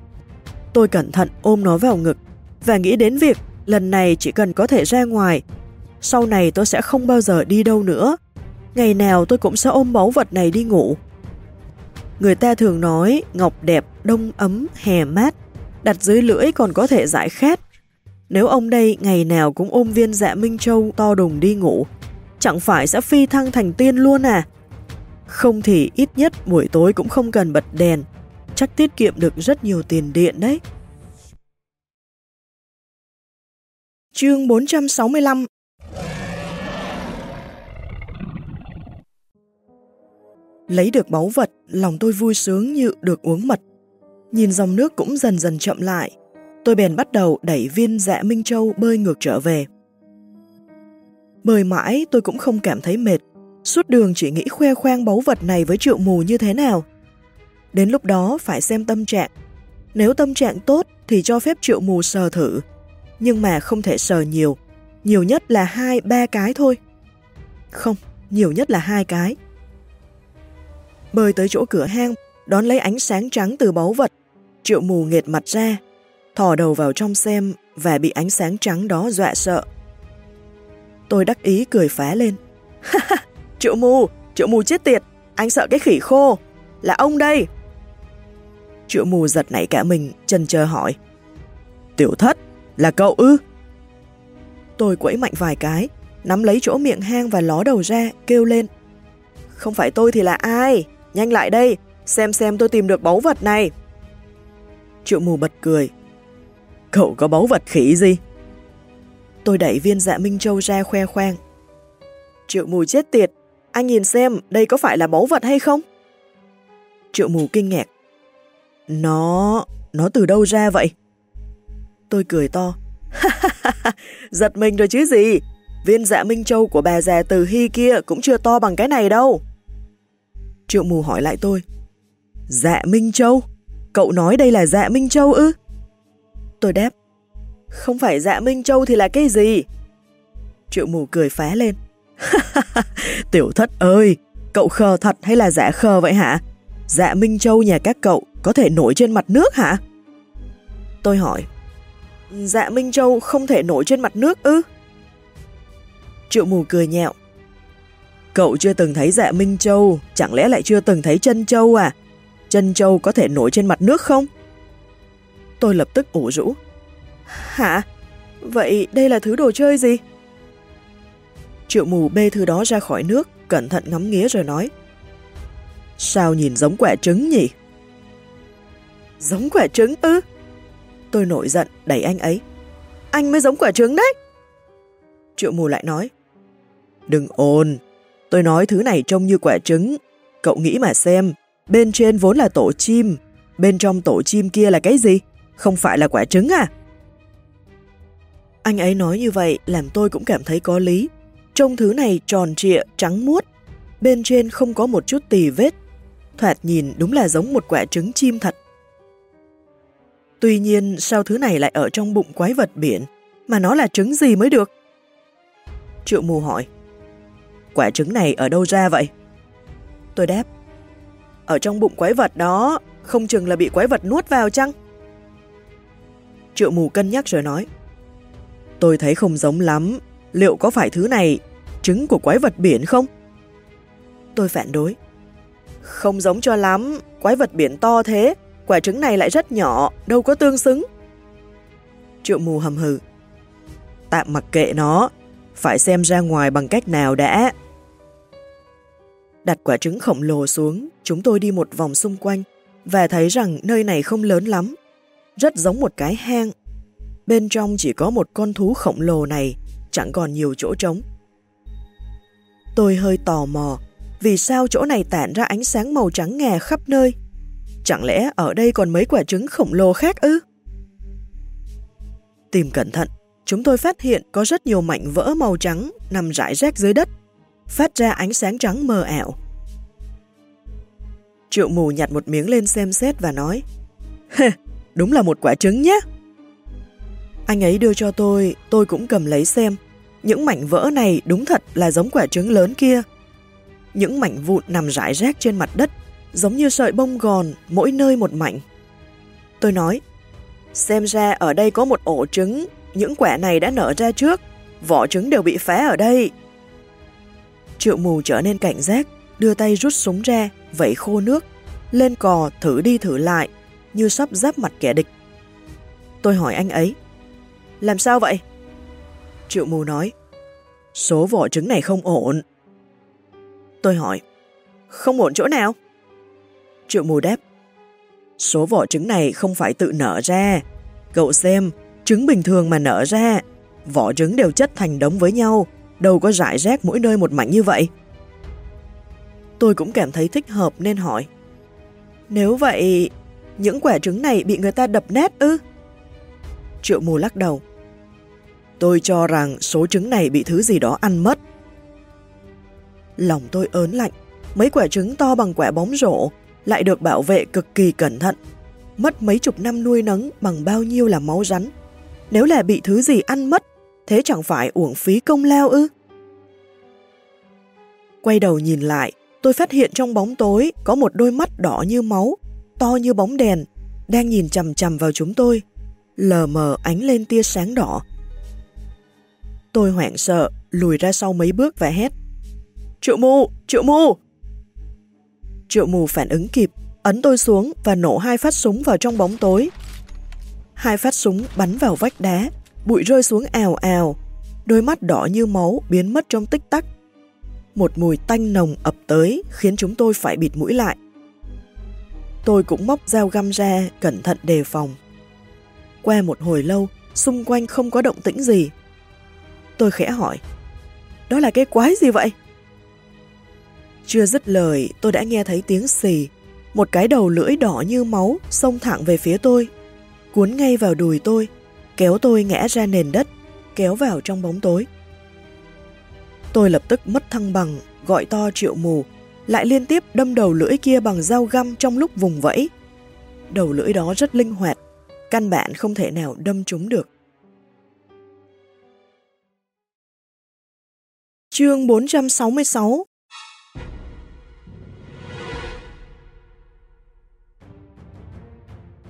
Tôi cẩn thận ôm nó vào ngực và nghĩ đến việc lần này chỉ cần có thể ra ngoài. Sau này tôi sẽ không bao giờ đi đâu nữa Ngày nào tôi cũng sẽ ôm báu vật này đi ngủ. Người ta thường nói ngọc đẹp, đông ấm, hè mát, đặt dưới lưỡi còn có thể giải khát. Nếu ông đây ngày nào cũng ôm viên dạ Minh Châu to đùng đi ngủ, chẳng phải sẽ phi thăng thành tiên luôn à? Không thì ít nhất buổi tối cũng không cần bật đèn, chắc tiết kiệm được rất nhiều tiền điện đấy. Chương 465 Lấy được báu vật, lòng tôi vui sướng như được uống mật. Nhìn dòng nước cũng dần dần chậm lại, tôi bèn bắt đầu đẩy viên dạ Minh Châu bơi ngược trở về. Bơi mãi tôi cũng không cảm thấy mệt, suốt đường chỉ nghĩ khoe khoang báu vật này với triệu mù như thế nào. Đến lúc đó phải xem tâm trạng. Nếu tâm trạng tốt thì cho phép triệu mù sờ thử, nhưng mà không thể sờ nhiều, nhiều nhất là hai ba cái thôi. Không, nhiều nhất là hai cái. Bơi tới chỗ cửa hang, đón lấy ánh sáng trắng từ báu vật, triệu mù nghệt mặt ra, thò đầu vào trong xem và bị ánh sáng trắng đó dọa sợ. Tôi đắc ý cười phá lên. triệu mù, triệu mù chết tiệt, anh sợ cái khỉ khô, là ông đây. Triệu mù giật nảy cả mình, chân chờ hỏi. Tiểu thất, là cậu ư? Tôi quẫy mạnh vài cái, nắm lấy chỗ miệng hang và ló đầu ra, kêu lên. Không phải tôi thì là ai? Nhanh lại đây, xem xem tôi tìm được báu vật này. Triệu mù bật cười. Cậu có báu vật khỉ gì? Tôi đẩy viên dạ Minh Châu ra khoe khoang. Triệu mù chết tiệt, anh nhìn xem đây có phải là báu vật hay không? Triệu mù kinh ngạc. Nó... nó từ đâu ra vậy? Tôi cười to. Giật mình rồi chứ gì? Viên dạ Minh Châu của bà già từ Hy kia cũng chưa to bằng cái này đâu. Triệu mù hỏi lại tôi. Dạ Minh Châu? Cậu nói đây là dạ Minh Châu ư? Tôi đáp. Không phải dạ Minh Châu thì là cái gì? Triệu mù cười phá lên. Tiểu thất ơi, cậu khờ thật hay là dạ khờ vậy hả? Dạ Minh Châu nhà các cậu có thể nổi trên mặt nước hả? Tôi hỏi. Dạ Minh Châu không thể nổi trên mặt nước ư? Triệu mù cười nhẹo. Cậu chưa từng thấy dạ Minh Châu, chẳng lẽ lại chưa từng thấy chân châu à? Chân châu có thể nổi trên mặt nước không? Tôi lập tức ủ rũ. Hả? Vậy đây là thứ đồ chơi gì? Triệu mù bê thứ đó ra khỏi nước, cẩn thận ngắm nghía rồi nói. Sao nhìn giống quả trứng nhỉ? Giống quả trứng ư? Tôi nổi giận, đẩy anh ấy. Anh mới giống quả trứng đấy. Triệu mù lại nói. Đừng ồn, tôi nói thứ này trông như quả trứng. Cậu nghĩ mà xem, bên trên vốn là tổ chim, bên trong tổ chim kia là cái gì? Không phải là quả trứng à? Anh ấy nói như vậy làm tôi cũng cảm thấy có lý. Trông thứ này tròn trịa, trắng muốt, bên trên không có một chút tì vết. Thoạt nhìn đúng là giống một quả trứng chim thật. Tuy nhiên sao thứ này lại ở trong bụng quái vật biển, mà nó là trứng gì mới được? Triệu mù hỏi. Quả trứng này ở đâu ra vậy? Tôi đáp. Ở trong bụng quái vật đó, không chừng là bị quái vật nuốt vào chăng? Triệu mù cân nhắc rồi nói. Tôi thấy không giống lắm, liệu có phải thứ này trứng của quái vật biển không? Tôi phản đối. Không giống cho lắm, quái vật biển to thế, quả trứng này lại rất nhỏ, đâu có tương xứng. Triệu mù hầm hừ. Tạm mặc kệ nó, phải xem ra ngoài bằng cách nào đã. Đặt quả trứng khổng lồ xuống, chúng tôi đi một vòng xung quanh và thấy rằng nơi này không lớn lắm, rất giống một cái hang. Bên trong chỉ có một con thú khổng lồ này, chẳng còn nhiều chỗ trống. Tôi hơi tò mò, vì sao chỗ này tản ra ánh sáng màu trắng ngà khắp nơi? Chẳng lẽ ở đây còn mấy quả trứng khổng lồ khác ư? Tìm cẩn thận, chúng tôi phát hiện có rất nhiều mảnh vỡ màu trắng nằm rải rác dưới đất, phát ra ánh sáng trắng mờ ảo. Triệu mù nhặt một miếng lên xem xét và nói Đúng là một quả trứng nhé. Anh ấy đưa cho tôi, tôi cũng cầm lấy xem. Những mảnh vỡ này đúng thật là giống quả trứng lớn kia. Những mảnh vụn nằm rải rác trên mặt đất, giống như sợi bông gòn, mỗi nơi một mảnh. Tôi nói, xem ra ở đây có một ổ trứng, những quả này đã nở ra trước, vỏ trứng đều bị phá ở đây. Triệu mù trở nên cảnh giác, đưa tay rút súng ra, vẫy khô nước, lên cò thử đi thử lại, như sắp giáp mặt kẻ địch. Tôi hỏi anh ấy, làm sao vậy? Triệu mù nói, số vỏ trứng này không ổn. Tôi hỏi, không ổn chỗ nào? Triệu mù đáp, số vỏ trứng này không phải tự nở ra. Cậu xem, trứng bình thường mà nở ra, vỏ trứng đều chất thành đống với nhau, đâu có rải rác mỗi nơi một mảnh như vậy. Tôi cũng cảm thấy thích hợp nên hỏi. Nếu vậy, những quả trứng này bị người ta đập nát ư? Triệu mù lắc đầu. Tôi cho rằng số trứng này bị thứ gì đó ăn mất. Lòng tôi ớn lạnh, mấy quả trứng to bằng quả bóng rổ lại được bảo vệ cực kỳ cẩn thận. Mất mấy chục năm nuôi nấng bằng bao nhiêu là máu rắn. Nếu là bị thứ gì ăn mất, thế chẳng phải uổng phí công lao ư? Quay đầu nhìn lại, tôi phát hiện trong bóng tối có một đôi mắt đỏ như máu, to như bóng đèn, đang nhìn chầm chầm vào chúng tôi, lờ mờ ánh lên tia sáng đỏ. Tôi hoảng sợ, lùi ra sau mấy bước và hét. Triệu mù! Triệu mù! Triệu mù phản ứng kịp, ấn tôi xuống và nổ hai phát súng vào trong bóng tối. Hai phát súng bắn vào vách đá, bụi rơi xuống ào ào, đôi mắt đỏ như máu biến mất trong tích tắc. Một mùi tanh nồng ập tới khiến chúng tôi phải bịt mũi lại. Tôi cũng móc dao găm ra, cẩn thận đề phòng. Qua một hồi lâu, xung quanh không có động tĩnh gì. Tôi khẽ hỏi, đó là cái quái gì vậy? Chưa dứt lời, tôi đã nghe thấy tiếng xì. Một cái đầu lưỡi đỏ như máu xông thẳng về phía tôi, cuốn ngay vào đùi tôi, kéo tôi ngã ra nền đất, kéo vào trong bóng tối. Tôi lập tức mất thăng bằng, gọi to triệu mù, lại liên tiếp đâm đầu lưỡi kia bằng dao găm trong lúc vùng vẫy. Đầu lưỡi đó rất linh hoạt, căn bản không thể nào đâm trúng được. Chương 466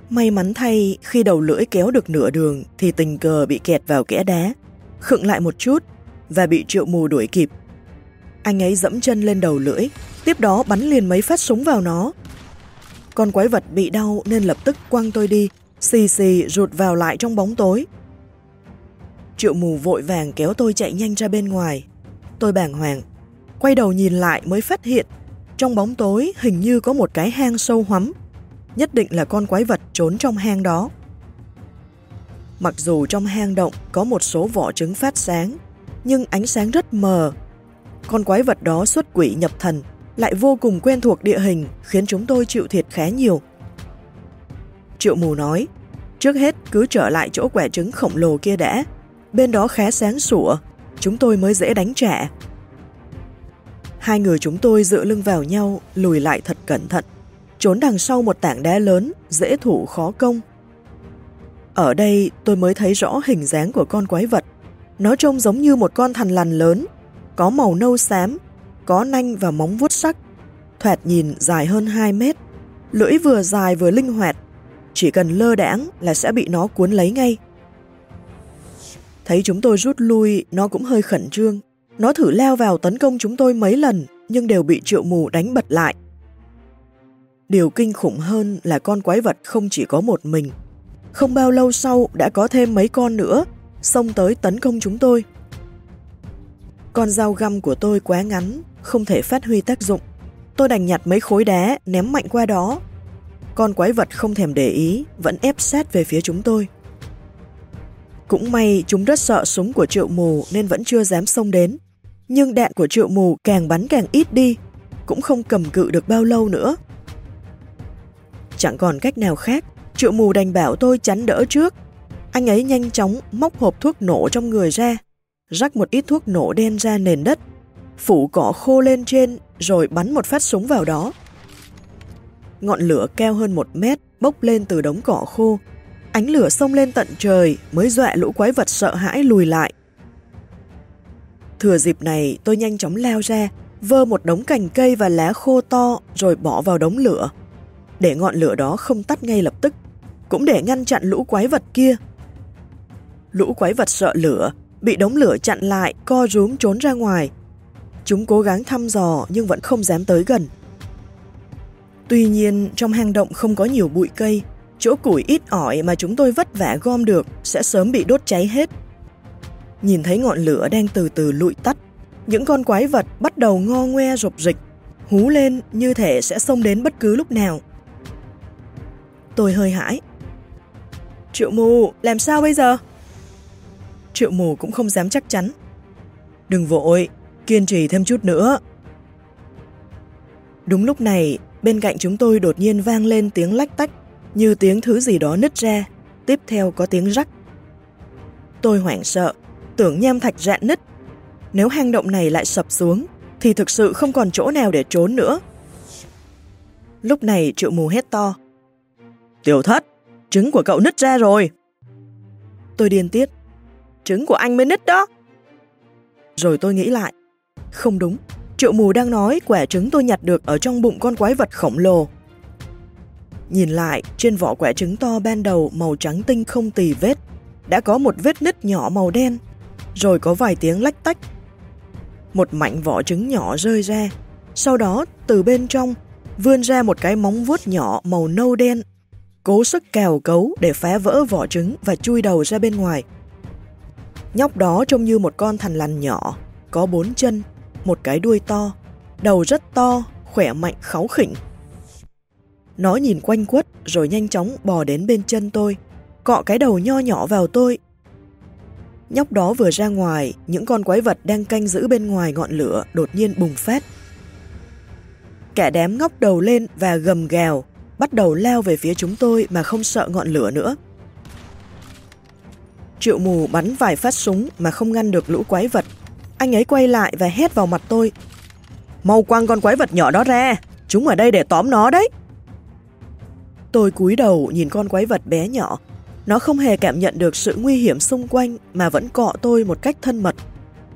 May mắn thay, khi đầu lưỡi kéo được nửa đường thì tình cờ bị kẹt vào kẽ đá, khựng lại một chút và bị triệu mù đuổi kịp. Anh ấy dẫm chân lên đầu lưỡi, tiếp đó bắn liền mấy phát súng vào nó. Con quái vật bị đau nên lập tức quăng tôi đi, xì xì rụt vào lại trong bóng tối. Triệu mù vội vàng kéo tôi chạy nhanh ra bên ngoài. Tôi bàng hoàng, quay đầu nhìn lại mới phát hiện trong bóng tối hình như có một cái hang sâu hoắm nhất định là con quái vật trốn trong hang đó. Mặc dù trong hang động có một số vỏ trứng phát sáng, nhưng ánh sáng rất mờ. Con quái vật đó xuất quỷ nhập thần, lại vô cùng quen thuộc địa hình khiến chúng tôi chịu thiệt khá nhiều. Triệu mù nói, trước hết cứ trở lại chỗ quẻ trứng khổng lồ kia đã, bên đó khá sáng sủa, chúng tôi mới dễ đánh trả. Hai người chúng tôi dựa lưng vào nhau, lùi lại thật cẩn thận trốn đằng sau một tảng đá lớn, dễ thủ khó công. Ở đây tôi mới thấy rõ hình dáng của con quái vật. Nó trông giống như một con thằn lằn lớn, có màu nâu xám, có nanh và móng vuốt sắc, thoạt nhìn dài hơn 2 mét, lưỡi vừa dài vừa linh hoạt, chỉ cần lơ đãng là sẽ bị nó cuốn lấy ngay. Thấy chúng tôi rút lui, nó cũng hơi khẩn trương. Nó thử leo vào tấn công chúng tôi mấy lần, nhưng đều bị triệu mù đánh bật lại. Điều kinh khủng hơn là con quái vật không chỉ có một mình. Không bao lâu sau đã có thêm mấy con nữa, xông tới tấn công chúng tôi. Con dao găm của tôi quá ngắn, không thể phát huy tác dụng. Tôi đành nhặt mấy khối đá, ném mạnh qua đó. Con quái vật không thèm để ý, vẫn ép sát về phía chúng tôi. Cũng may chúng rất sợ súng của triệu mù nên vẫn chưa dám xông đến. Nhưng đạn của triệu mù càng bắn càng ít đi, cũng không cầm cự được bao lâu nữa. Chẳng còn cách nào khác, triệu mù đành bảo tôi chắn đỡ trước. Anh ấy nhanh chóng móc hộp thuốc nổ trong người ra, rắc một ít thuốc nổ đen ra nền đất, phủ cỏ khô lên trên rồi bắn một phát súng vào đó. Ngọn lửa cao hơn một mét bốc lên từ đống cỏ khô. Ánh lửa xông lên tận trời mới dọa lũ quái vật sợ hãi lùi lại. Thừa dịp này tôi nhanh chóng leo ra, vơ một đống cành cây và lá khô to rồi bỏ vào đống lửa để ngọn lửa đó không tắt ngay lập tức, cũng để ngăn chặn lũ quái vật kia. Lũ quái vật sợ lửa, bị đống lửa chặn lại, co rúm trốn ra ngoài. Chúng cố gắng thăm dò nhưng vẫn không dám tới gần. Tuy nhiên, trong hang động không có nhiều bụi cây, chỗ củi ít ỏi mà chúng tôi vất vả gom được sẽ sớm bị đốt cháy hết. Nhìn thấy ngọn lửa đang từ từ lụi tắt, những con quái vật bắt đầu ngo ngoe rục rịch, hú lên như thể sẽ xông đến bất cứ lúc nào. Tôi hơi hãi. Triệu mù, làm sao bây giờ? Triệu mù cũng không dám chắc chắn. Đừng vội, kiên trì thêm chút nữa. Đúng lúc này, bên cạnh chúng tôi đột nhiên vang lên tiếng lách tách, như tiếng thứ gì đó nứt ra, tiếp theo có tiếng rắc. Tôi hoảng sợ, tưởng nham thạch rạn nứt. Nếu hang động này lại sập xuống, thì thực sự không còn chỗ nào để trốn nữa. Lúc này triệu mù hét to. Tiểu thất, trứng của cậu nứt ra rồi. Tôi điên tiết. Trứng của anh mới nứt đó. Rồi tôi nghĩ lại. Không đúng, triệu mù đang nói quả trứng tôi nhặt được ở trong bụng con quái vật khổng lồ. Nhìn lại, trên vỏ quả trứng to ban đầu màu trắng tinh không tì vết, đã có một vết nứt nhỏ màu đen, rồi có vài tiếng lách tách. Một mảnh vỏ trứng nhỏ rơi ra, sau đó từ bên trong vươn ra một cái móng vuốt nhỏ màu nâu đen, cố sức cào cấu để phá vỡ vỏ trứng và chui đầu ra bên ngoài. Nhóc đó trông như một con thằn lằn nhỏ, có bốn chân, một cái đuôi to, đầu rất to, khỏe mạnh kháu khỉnh. Nó nhìn quanh quất rồi nhanh chóng bò đến bên chân tôi, cọ cái đầu nho nhỏ vào tôi. Nhóc đó vừa ra ngoài, những con quái vật đang canh giữ bên ngoài ngọn lửa đột nhiên bùng phát. Cả đám ngóc đầu lên và gầm gào, bắt đầu leo về phía chúng tôi mà không sợ ngọn lửa nữa. Triệu mù bắn vài phát súng mà không ngăn được lũ quái vật. Anh ấy quay lại và hét vào mặt tôi. Mau quăng con quái vật nhỏ đó ra, chúng ở đây để tóm nó đấy. Tôi cúi đầu nhìn con quái vật bé nhỏ. Nó không hề cảm nhận được sự nguy hiểm xung quanh mà vẫn cọ tôi một cách thân mật.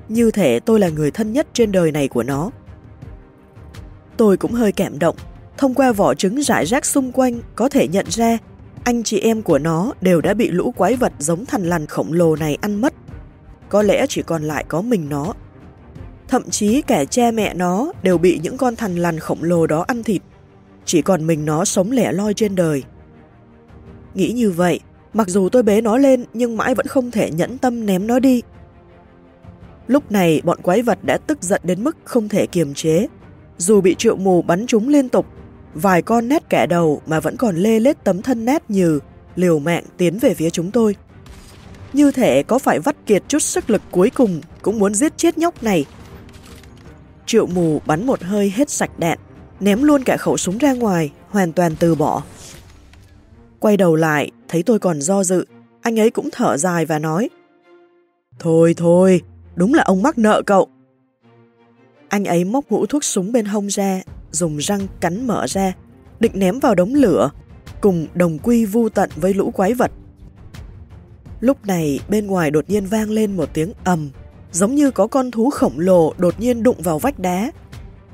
Như thể tôi là người thân nhất trên đời này của nó. Tôi cũng hơi cảm động. Thông qua vỏ trứng rải rác xung quanh có thể nhận ra anh chị em của nó đều đã bị lũ quái vật giống thằn lằn khổng lồ này ăn mất. Có lẽ chỉ còn lại có mình nó. Thậm chí cả cha mẹ nó đều bị những con thằn lằn khổng lồ đó ăn thịt. Chỉ còn mình nó sống lẻ loi trên đời. Nghĩ như vậy, mặc dù tôi bế nó lên nhưng mãi vẫn không thể nhẫn tâm ném nó đi. Lúc này bọn quái vật đã tức giận đến mức không thể kiềm chế. Dù bị triệu mù bắn chúng liên tục, vài con nét kẻ đầu mà vẫn còn lê lết tấm thân nét như liều mạng tiến về phía chúng tôi. Như thể có phải vắt kiệt chút sức lực cuối cùng cũng muốn giết chết nhóc này. Triệu mù bắn một hơi hết sạch đạn, ném luôn cả khẩu súng ra ngoài, hoàn toàn từ bỏ. Quay đầu lại, thấy tôi còn do dự, anh ấy cũng thở dài và nói Thôi thôi, đúng là ông mắc nợ cậu. Anh ấy móc hũ thuốc súng bên hông ra, dùng răng cắn mở ra, định ném vào đống lửa, cùng đồng quy vu tận với lũ quái vật. Lúc này bên ngoài đột nhiên vang lên một tiếng ầm, giống như có con thú khổng lồ đột nhiên đụng vào vách đá,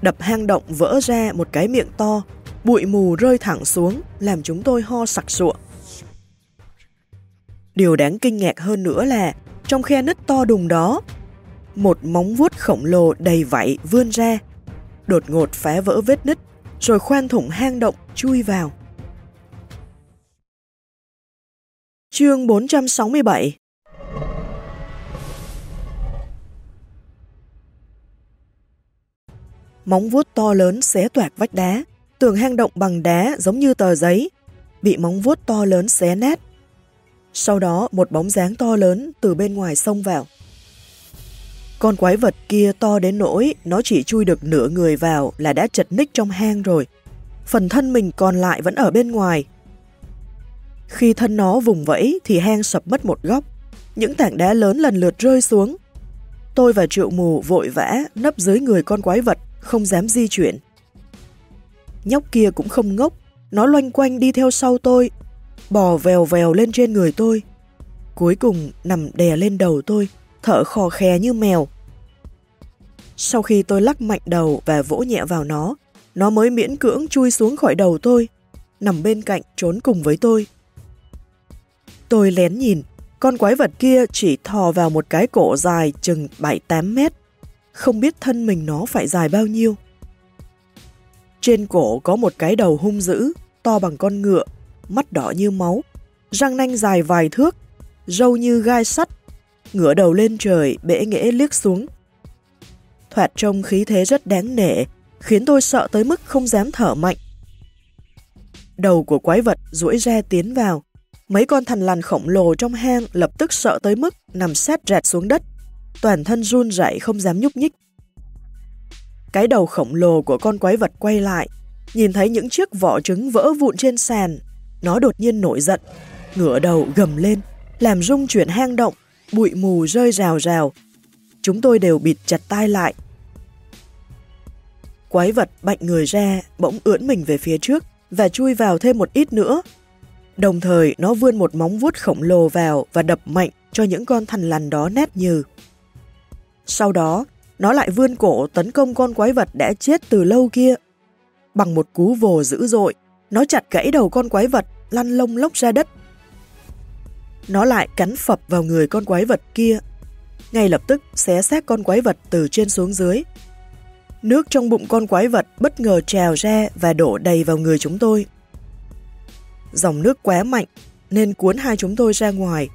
đập hang động vỡ ra một cái miệng to, bụi mù rơi thẳng xuống, làm chúng tôi ho sặc sụa. Điều đáng kinh ngạc hơn nữa là, trong khe nứt to đùng đó, một móng vuốt khổng lồ đầy vảy vươn ra, đột ngột phá vỡ vết nứt, rồi khoan thủng hang động chui vào. Chương 467 Móng vuốt to lớn xé toạc vách đá, tường hang động bằng đá giống như tờ giấy, bị móng vuốt to lớn xé nát. Sau đó một bóng dáng to lớn từ bên ngoài xông vào. Con quái vật kia to đến nỗi nó chỉ chui được nửa người vào là đã chật ních trong hang rồi. Phần thân mình còn lại vẫn ở bên ngoài. Khi thân nó vùng vẫy thì hang sập mất một góc. Những tảng đá lớn lần lượt rơi xuống. Tôi và triệu mù vội vã nấp dưới người con quái vật, không dám di chuyển. Nhóc kia cũng không ngốc, nó loanh quanh đi theo sau tôi, bò vèo vèo lên trên người tôi. Cuối cùng nằm đè lên đầu tôi, thở khò khè như mèo. Sau khi tôi lắc mạnh đầu và vỗ nhẹ vào nó, nó mới miễn cưỡng chui xuống khỏi đầu tôi, nằm bên cạnh trốn cùng với tôi. Tôi lén nhìn, con quái vật kia chỉ thò vào một cái cổ dài chừng 7-8 mét, không biết thân mình nó phải dài bao nhiêu. Trên cổ có một cái đầu hung dữ, to bằng con ngựa, mắt đỏ như máu, răng nanh dài vài thước, râu như gai sắt, ngửa đầu lên trời, bể nghẽ liếc xuống. Thoạt trông khí thế rất đáng nể, khiến tôi sợ tới mức không dám thở mạnh. Đầu của quái vật duỗi ra tiến vào, mấy con thằn lằn khổng lồ trong hang lập tức sợ tới mức nằm sát rạt xuống đất, toàn thân run rẩy không dám nhúc nhích. Cái đầu khổng lồ của con quái vật quay lại, nhìn thấy những chiếc vỏ trứng vỡ vụn trên sàn. Nó đột nhiên nổi giận, ngửa đầu gầm lên, làm rung chuyển hang động, bụi mù rơi rào rào. Chúng tôi đều bịt chặt tai lại. Quái vật bạnh người ra, bỗng ưỡn mình về phía trước và chui vào thêm một ít nữa. Đồng thời nó vươn một móng vuốt khổng lồ vào và đập mạnh cho những con thằn lằn đó nét như. Sau đó, nó lại vươn cổ tấn công con quái vật đã chết từ lâu kia. Bằng một cú vồ dữ dội, nó chặt gãy đầu con quái vật, lăn lông lốc ra đất. Nó lại cắn phập vào người con quái vật kia. Ngay lập tức xé xác con quái vật từ trên xuống dưới. Nước trong bụng con quái vật bất ngờ trào ra và đổ đầy vào người chúng tôi. Dòng nước quá mạnh nên cuốn hai chúng tôi ra ngoài.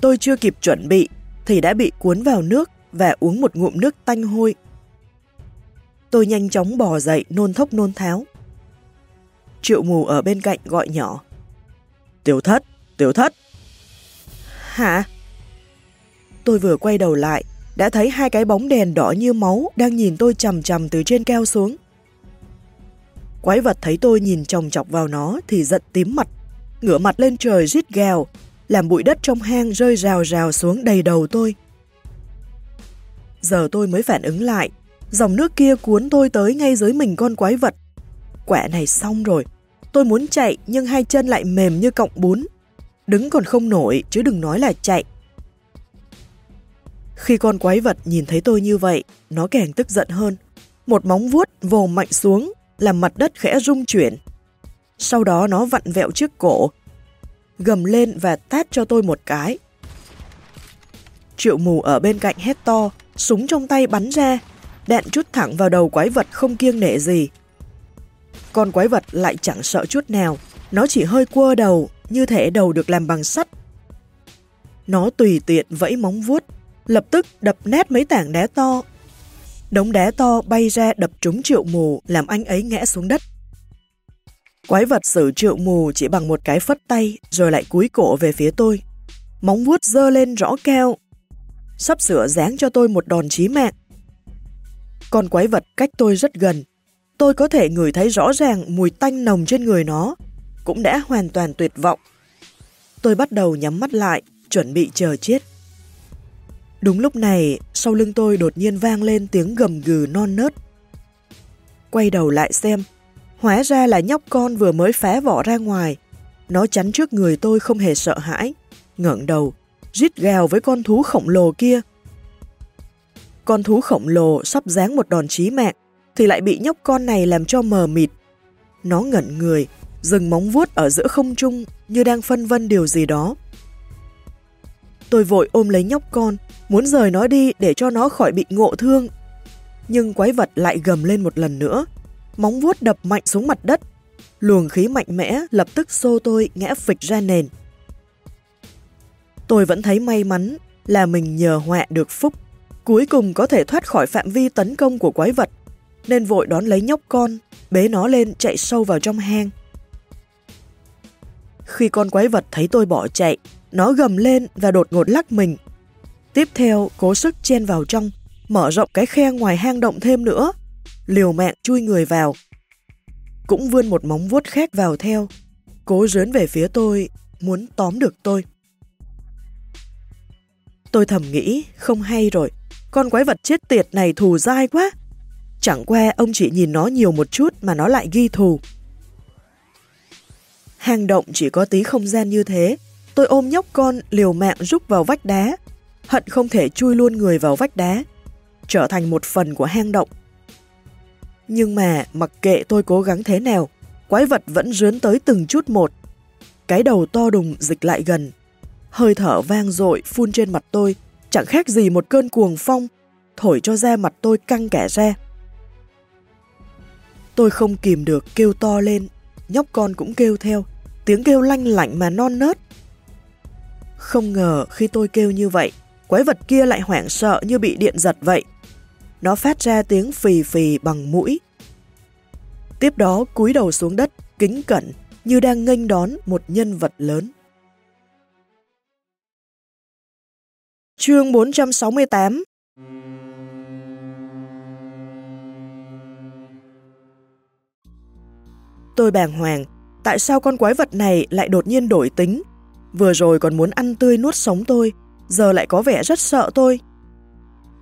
Tôi chưa kịp chuẩn bị thì đã bị cuốn vào nước và uống một ngụm nước tanh hôi. Tôi nhanh chóng bò dậy nôn thốc nôn tháo. Triệu mù ở bên cạnh gọi nhỏ. Tiểu thất, tiểu thất. Hả? Tôi vừa quay đầu lại, đã thấy hai cái bóng đèn đỏ như máu đang nhìn tôi chầm chầm từ trên cao xuống. Quái vật thấy tôi nhìn chồng chọc vào nó thì giận tím mặt, ngửa mặt lên trời rít gào, làm bụi đất trong hang rơi rào rào xuống đầy đầu tôi. Giờ tôi mới phản ứng lại, dòng nước kia cuốn tôi tới ngay dưới mình con quái vật. Quẻ này xong rồi, tôi muốn chạy nhưng hai chân lại mềm như cọng bún. Đứng còn không nổi chứ đừng nói là chạy. Khi con quái vật nhìn thấy tôi như vậy, nó càng tức giận hơn. Một móng vuốt vồ mạnh xuống, làm mặt đất khẽ rung chuyển. Sau đó nó vặn vẹo chiếc cổ, gầm lên và tát cho tôi một cái. Triệu mù ở bên cạnh hét to, súng trong tay bắn ra, đạn chút thẳng vào đầu quái vật không kiêng nể gì. Con quái vật lại chẳng sợ chút nào, nó chỉ hơi quơ đầu, như thể đầu được làm bằng sắt. Nó tùy tiện vẫy móng vuốt, lập tức đập nát mấy tảng đá to. Đống đá to bay ra đập trúng triệu mù làm anh ấy ngã xuống đất. Quái vật xử triệu mù chỉ bằng một cái phất tay rồi lại cúi cổ về phía tôi. Móng vuốt dơ lên rõ keo, sắp sửa giáng cho tôi một đòn chí mạng. Con quái vật cách tôi rất gần. Tôi có thể ngửi thấy rõ ràng mùi tanh nồng trên người nó, cũng đã hoàn toàn tuyệt vọng. Tôi bắt đầu nhắm mắt lại, chuẩn bị chờ chết. Đúng lúc này, sau lưng tôi đột nhiên vang lên tiếng gầm gừ non nớt. Quay đầu lại xem, hóa ra là nhóc con vừa mới phá vỏ ra ngoài. Nó chắn trước người tôi không hề sợ hãi, ngẩng đầu, rít gào với con thú khổng lồ kia. Con thú khổng lồ sắp giáng một đòn chí mạng, thì lại bị nhóc con này làm cho mờ mịt. Nó ngẩn người, dừng móng vuốt ở giữa không trung như đang phân vân điều gì đó. Tôi vội ôm lấy nhóc con, muốn rời nó đi để cho nó khỏi bị ngộ thương. Nhưng quái vật lại gầm lên một lần nữa, móng vuốt đập mạnh xuống mặt đất. Luồng khí mạnh mẽ lập tức xô tôi ngã phịch ra nền. Tôi vẫn thấy may mắn là mình nhờ họa được phúc, cuối cùng có thể thoát khỏi phạm vi tấn công của quái vật, nên vội đón lấy nhóc con, bế nó lên chạy sâu vào trong hang. Khi con quái vật thấy tôi bỏ chạy, nó gầm lên và đột ngột lắc mình. Tiếp theo, cố sức chen vào trong, mở rộng cái khe ngoài hang động thêm nữa, liều mạng chui người vào. Cũng vươn một móng vuốt khác vào theo, cố rướn về phía tôi, muốn tóm được tôi. Tôi thầm nghĩ, không hay rồi, con quái vật chết tiệt này thù dai quá. Chẳng qua ông chỉ nhìn nó nhiều một chút mà nó lại ghi thù. Hang động chỉ có tí không gian như thế, tôi ôm nhóc con liều mạng rúc vào vách đá, hận không thể chui luôn người vào vách đá, trở thành một phần của hang động. Nhưng mà mặc kệ tôi cố gắng thế nào, quái vật vẫn rướn tới từng chút một. Cái đầu to đùng dịch lại gần, hơi thở vang dội phun trên mặt tôi, chẳng khác gì một cơn cuồng phong, thổi cho da mặt tôi căng cả ra. Tôi không kìm được kêu to lên, nhóc con cũng kêu theo, tiếng kêu lanh lạnh mà non nớt. Không ngờ khi tôi kêu như vậy, quái vật kia lại hoảng sợ như bị điện giật vậy. Nó phát ra tiếng phì phì bằng mũi. Tiếp đó cúi đầu xuống đất, kính cẩn, như đang nghênh đón một nhân vật lớn. Chương 468 Tôi bàng hoàng, tại sao con quái vật này lại đột nhiên đổi tính? Vừa rồi còn muốn ăn tươi nuốt sống tôi, giờ lại có vẻ rất sợ tôi.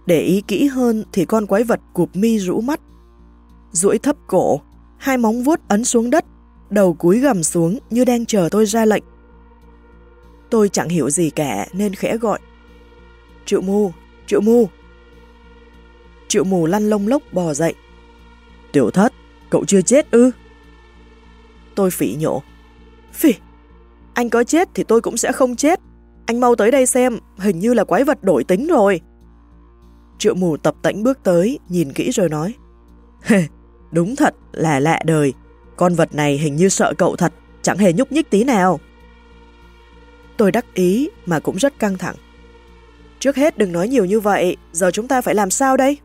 Để ý kỹ hơn thì con quái vật cụp mi rũ mắt. duỗi thấp cổ, hai móng vuốt ấn xuống đất, đầu cúi gầm xuống như đang chờ tôi ra lệnh. Tôi chẳng hiểu gì cả nên khẽ gọi. Triệu mù, triệu mù. Triệu mù lăn lông lốc bò dậy. Tiểu thất, cậu chưa chết ư? Tôi phỉ nhổ. Phỉ, anh có chết thì tôi cũng sẽ không chết. Anh mau tới đây xem, hình như là quái vật đổi tính rồi. Triệu mù tập tễnh bước tới, nhìn kỹ rồi nói. Đúng thật là lạ đời, con vật này hình như sợ cậu thật, chẳng hề nhúc nhích tí nào. Tôi đắc ý mà cũng rất căng thẳng. Trước hết đừng nói nhiều như vậy, giờ chúng ta phải làm sao đây?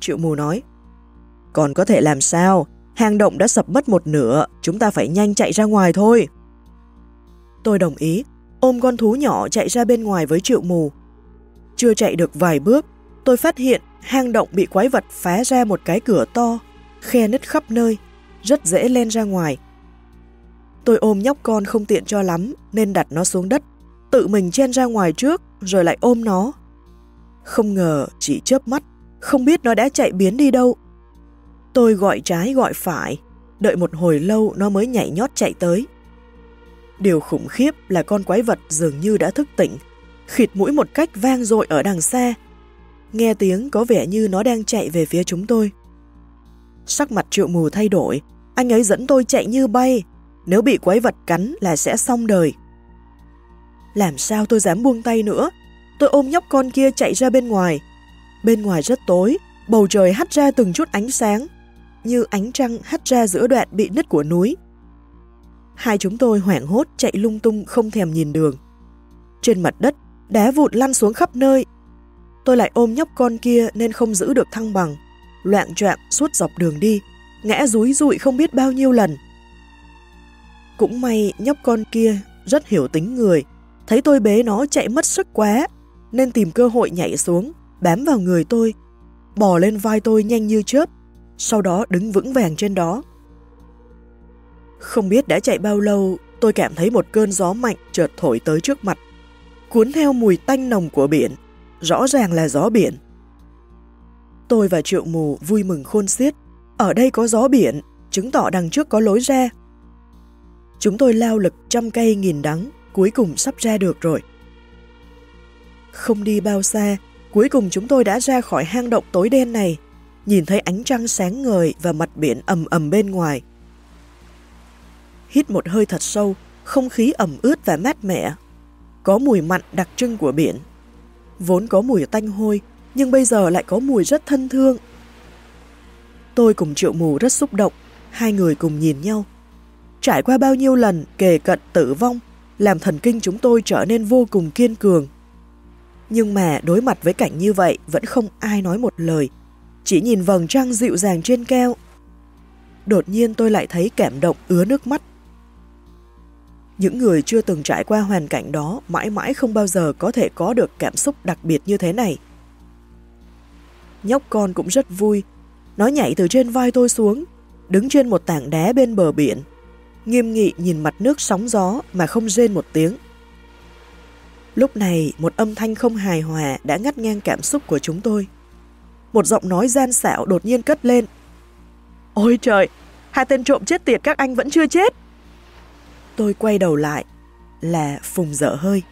Triệu mù nói. Còn có thể làm sao? Hang động đã sập mất một nửa, chúng ta phải nhanh chạy ra ngoài thôi. Tôi đồng ý, ôm con thú nhỏ chạy ra bên ngoài với triệu mù. Chưa chạy được vài bước, tôi phát hiện hang động bị quái vật phá ra một cái cửa to, khe nứt khắp nơi, rất dễ lên ra ngoài. Tôi ôm nhóc con không tiện cho lắm nên đặt nó xuống đất, tự mình chen ra ngoài trước rồi lại ôm nó. Không ngờ chỉ chớp mắt, không biết nó đã chạy biến đi đâu. Tôi gọi trái gọi phải, đợi một hồi lâu nó mới nhảy nhót chạy tới. Điều khủng khiếp là con quái vật dường như đã thức tỉnh, khịt mũi một cách vang dội ở đằng xa. Nghe tiếng có vẻ như nó đang chạy về phía chúng tôi. Sắc mặt triệu mù thay đổi, anh ấy dẫn tôi chạy như bay, nếu bị quái vật cắn là sẽ xong đời. Làm sao tôi dám buông tay nữa? Tôi ôm nhóc con kia chạy ra bên ngoài. Bên ngoài rất tối, bầu trời hắt ra từng chút ánh sáng, như ánh trăng hắt ra giữa đoạn bị nứt của núi. Hai chúng tôi hoảng hốt chạy lung tung không thèm nhìn đường. Trên mặt đất, đá vụt lăn xuống khắp nơi. Tôi lại ôm nhóc con kia nên không giữ được thăng bằng, loạn choạng suốt dọc đường đi, ngã rúi rụi không biết bao nhiêu lần. Cũng may nhóc con kia rất hiểu tính người, thấy tôi bế nó chạy mất sức quá, nên tìm cơ hội nhảy xuống, bám vào người tôi, bò lên vai tôi nhanh như chớp, sau đó đứng vững vàng trên đó. Không biết đã chạy bao lâu, tôi cảm thấy một cơn gió mạnh chợt thổi tới trước mặt, cuốn theo mùi tanh nồng của biển, rõ ràng là gió biển. Tôi và Triệu Mù vui mừng khôn xiết, ở đây có gió biển, chứng tỏ đằng trước có lối ra. Chúng tôi lao lực trăm cây nghìn đắng, cuối cùng sắp ra được rồi. Không đi bao xa, cuối cùng chúng tôi đã ra khỏi hang động tối đen này, nhìn thấy ánh trăng sáng ngời và mặt biển ầm ầm bên ngoài. Hít một hơi thật sâu, không khí ẩm ướt và mát mẻ. Có mùi mặn đặc trưng của biển. Vốn có mùi tanh hôi, nhưng bây giờ lại có mùi rất thân thương. Tôi cùng triệu mù rất xúc động, hai người cùng nhìn nhau. Trải qua bao nhiêu lần kề cận tử vong, làm thần kinh chúng tôi trở nên vô cùng kiên cường. Nhưng mà đối mặt với cảnh như vậy vẫn không ai nói một lời, chỉ nhìn vầng trăng dịu dàng trên keo. Đột nhiên tôi lại thấy cảm động ứa nước mắt. Những người chưa từng trải qua hoàn cảnh đó mãi mãi không bao giờ có thể có được cảm xúc đặc biệt như thế này. Nhóc con cũng rất vui. Nó nhảy từ trên vai tôi xuống, đứng trên một tảng đá bên bờ biển. Nghiêm nghị nhìn mặt nước sóng gió mà không rên một tiếng. Lúc này, một âm thanh không hài hòa đã ngắt ngang cảm xúc của chúng tôi. Một giọng nói gian xạo đột nhiên cất lên. Ôi trời, hai tên trộm chết tiệt các anh vẫn chưa chết. Tôi quay đầu lại, là Phùng dở hơi.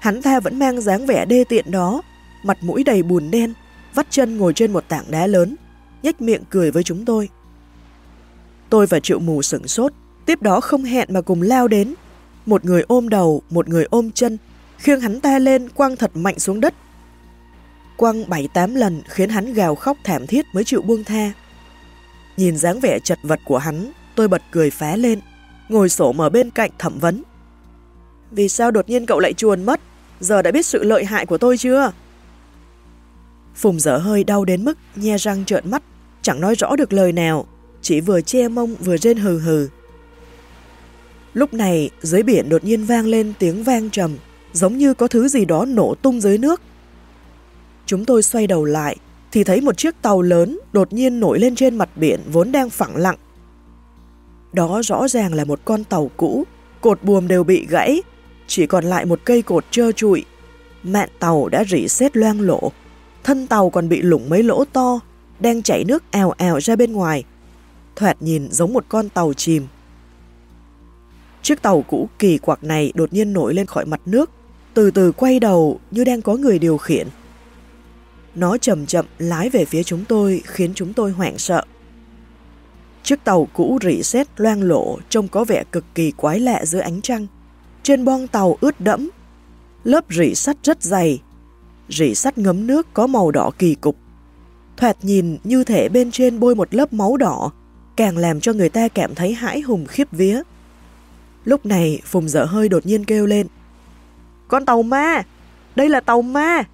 Hắn ta vẫn mang dáng vẻ đê tiện đó, mặt mũi đầy bùn đen, vắt chân ngồi trên một tảng đá lớn, nhếch miệng cười với chúng tôi. Tôi và triệu mù sửng sốt, tiếp đó không hẹn mà cùng lao đến. Một người ôm đầu, một người ôm chân, khiêng hắn ta lên quăng thật mạnh xuống đất. Quăng 7-8 lần khiến hắn gào khóc thảm thiết mới chịu buông tha. Nhìn dáng vẻ chật vật của hắn, tôi bật cười phá lên, ngồi sổ mở bên cạnh thẩm vấn. Vì sao đột nhiên cậu lại chuồn mất? Giờ đã biết sự lợi hại của tôi chưa? Phùng dở hơi đau đến mức nhe răng trợn mắt, chẳng nói rõ được lời nào, chỉ vừa che mông vừa rên hừ hừ. Lúc này, dưới biển đột nhiên vang lên tiếng vang trầm, giống như có thứ gì đó nổ tung dưới nước. Chúng tôi xoay đầu lại, thì thấy một chiếc tàu lớn đột nhiên nổi lên trên mặt biển vốn đang phẳng lặng. Đó rõ ràng là một con tàu cũ, cột buồm đều bị gãy, chỉ còn lại một cây cột trơ trụi. Mạn tàu đã rỉ sét loang lỗ, thân tàu còn bị lủng mấy lỗ to, đang chảy nước ào ào ra bên ngoài. Thoạt nhìn giống một con tàu chìm. Chiếc tàu cũ kỳ quặc này đột nhiên nổi lên khỏi mặt nước, từ từ quay đầu như đang có người điều khiển. Nó chậm chậm lái về phía chúng tôi khiến chúng tôi hoảng sợ. Chiếc tàu cũ rỉ sét loang lộ trông có vẻ cực kỳ quái lạ dưới ánh trăng. Trên bong tàu ướt đẫm, lớp rỉ sắt rất dày. Rỉ sắt ngấm nước có màu đỏ kỳ cục. Thoạt nhìn như thể bên trên bôi một lớp máu đỏ, càng làm cho người ta cảm thấy hãi hùng khiếp vía. Lúc này Phùng dở hơi đột nhiên kêu lên. Con tàu ma! Đây là tàu ma!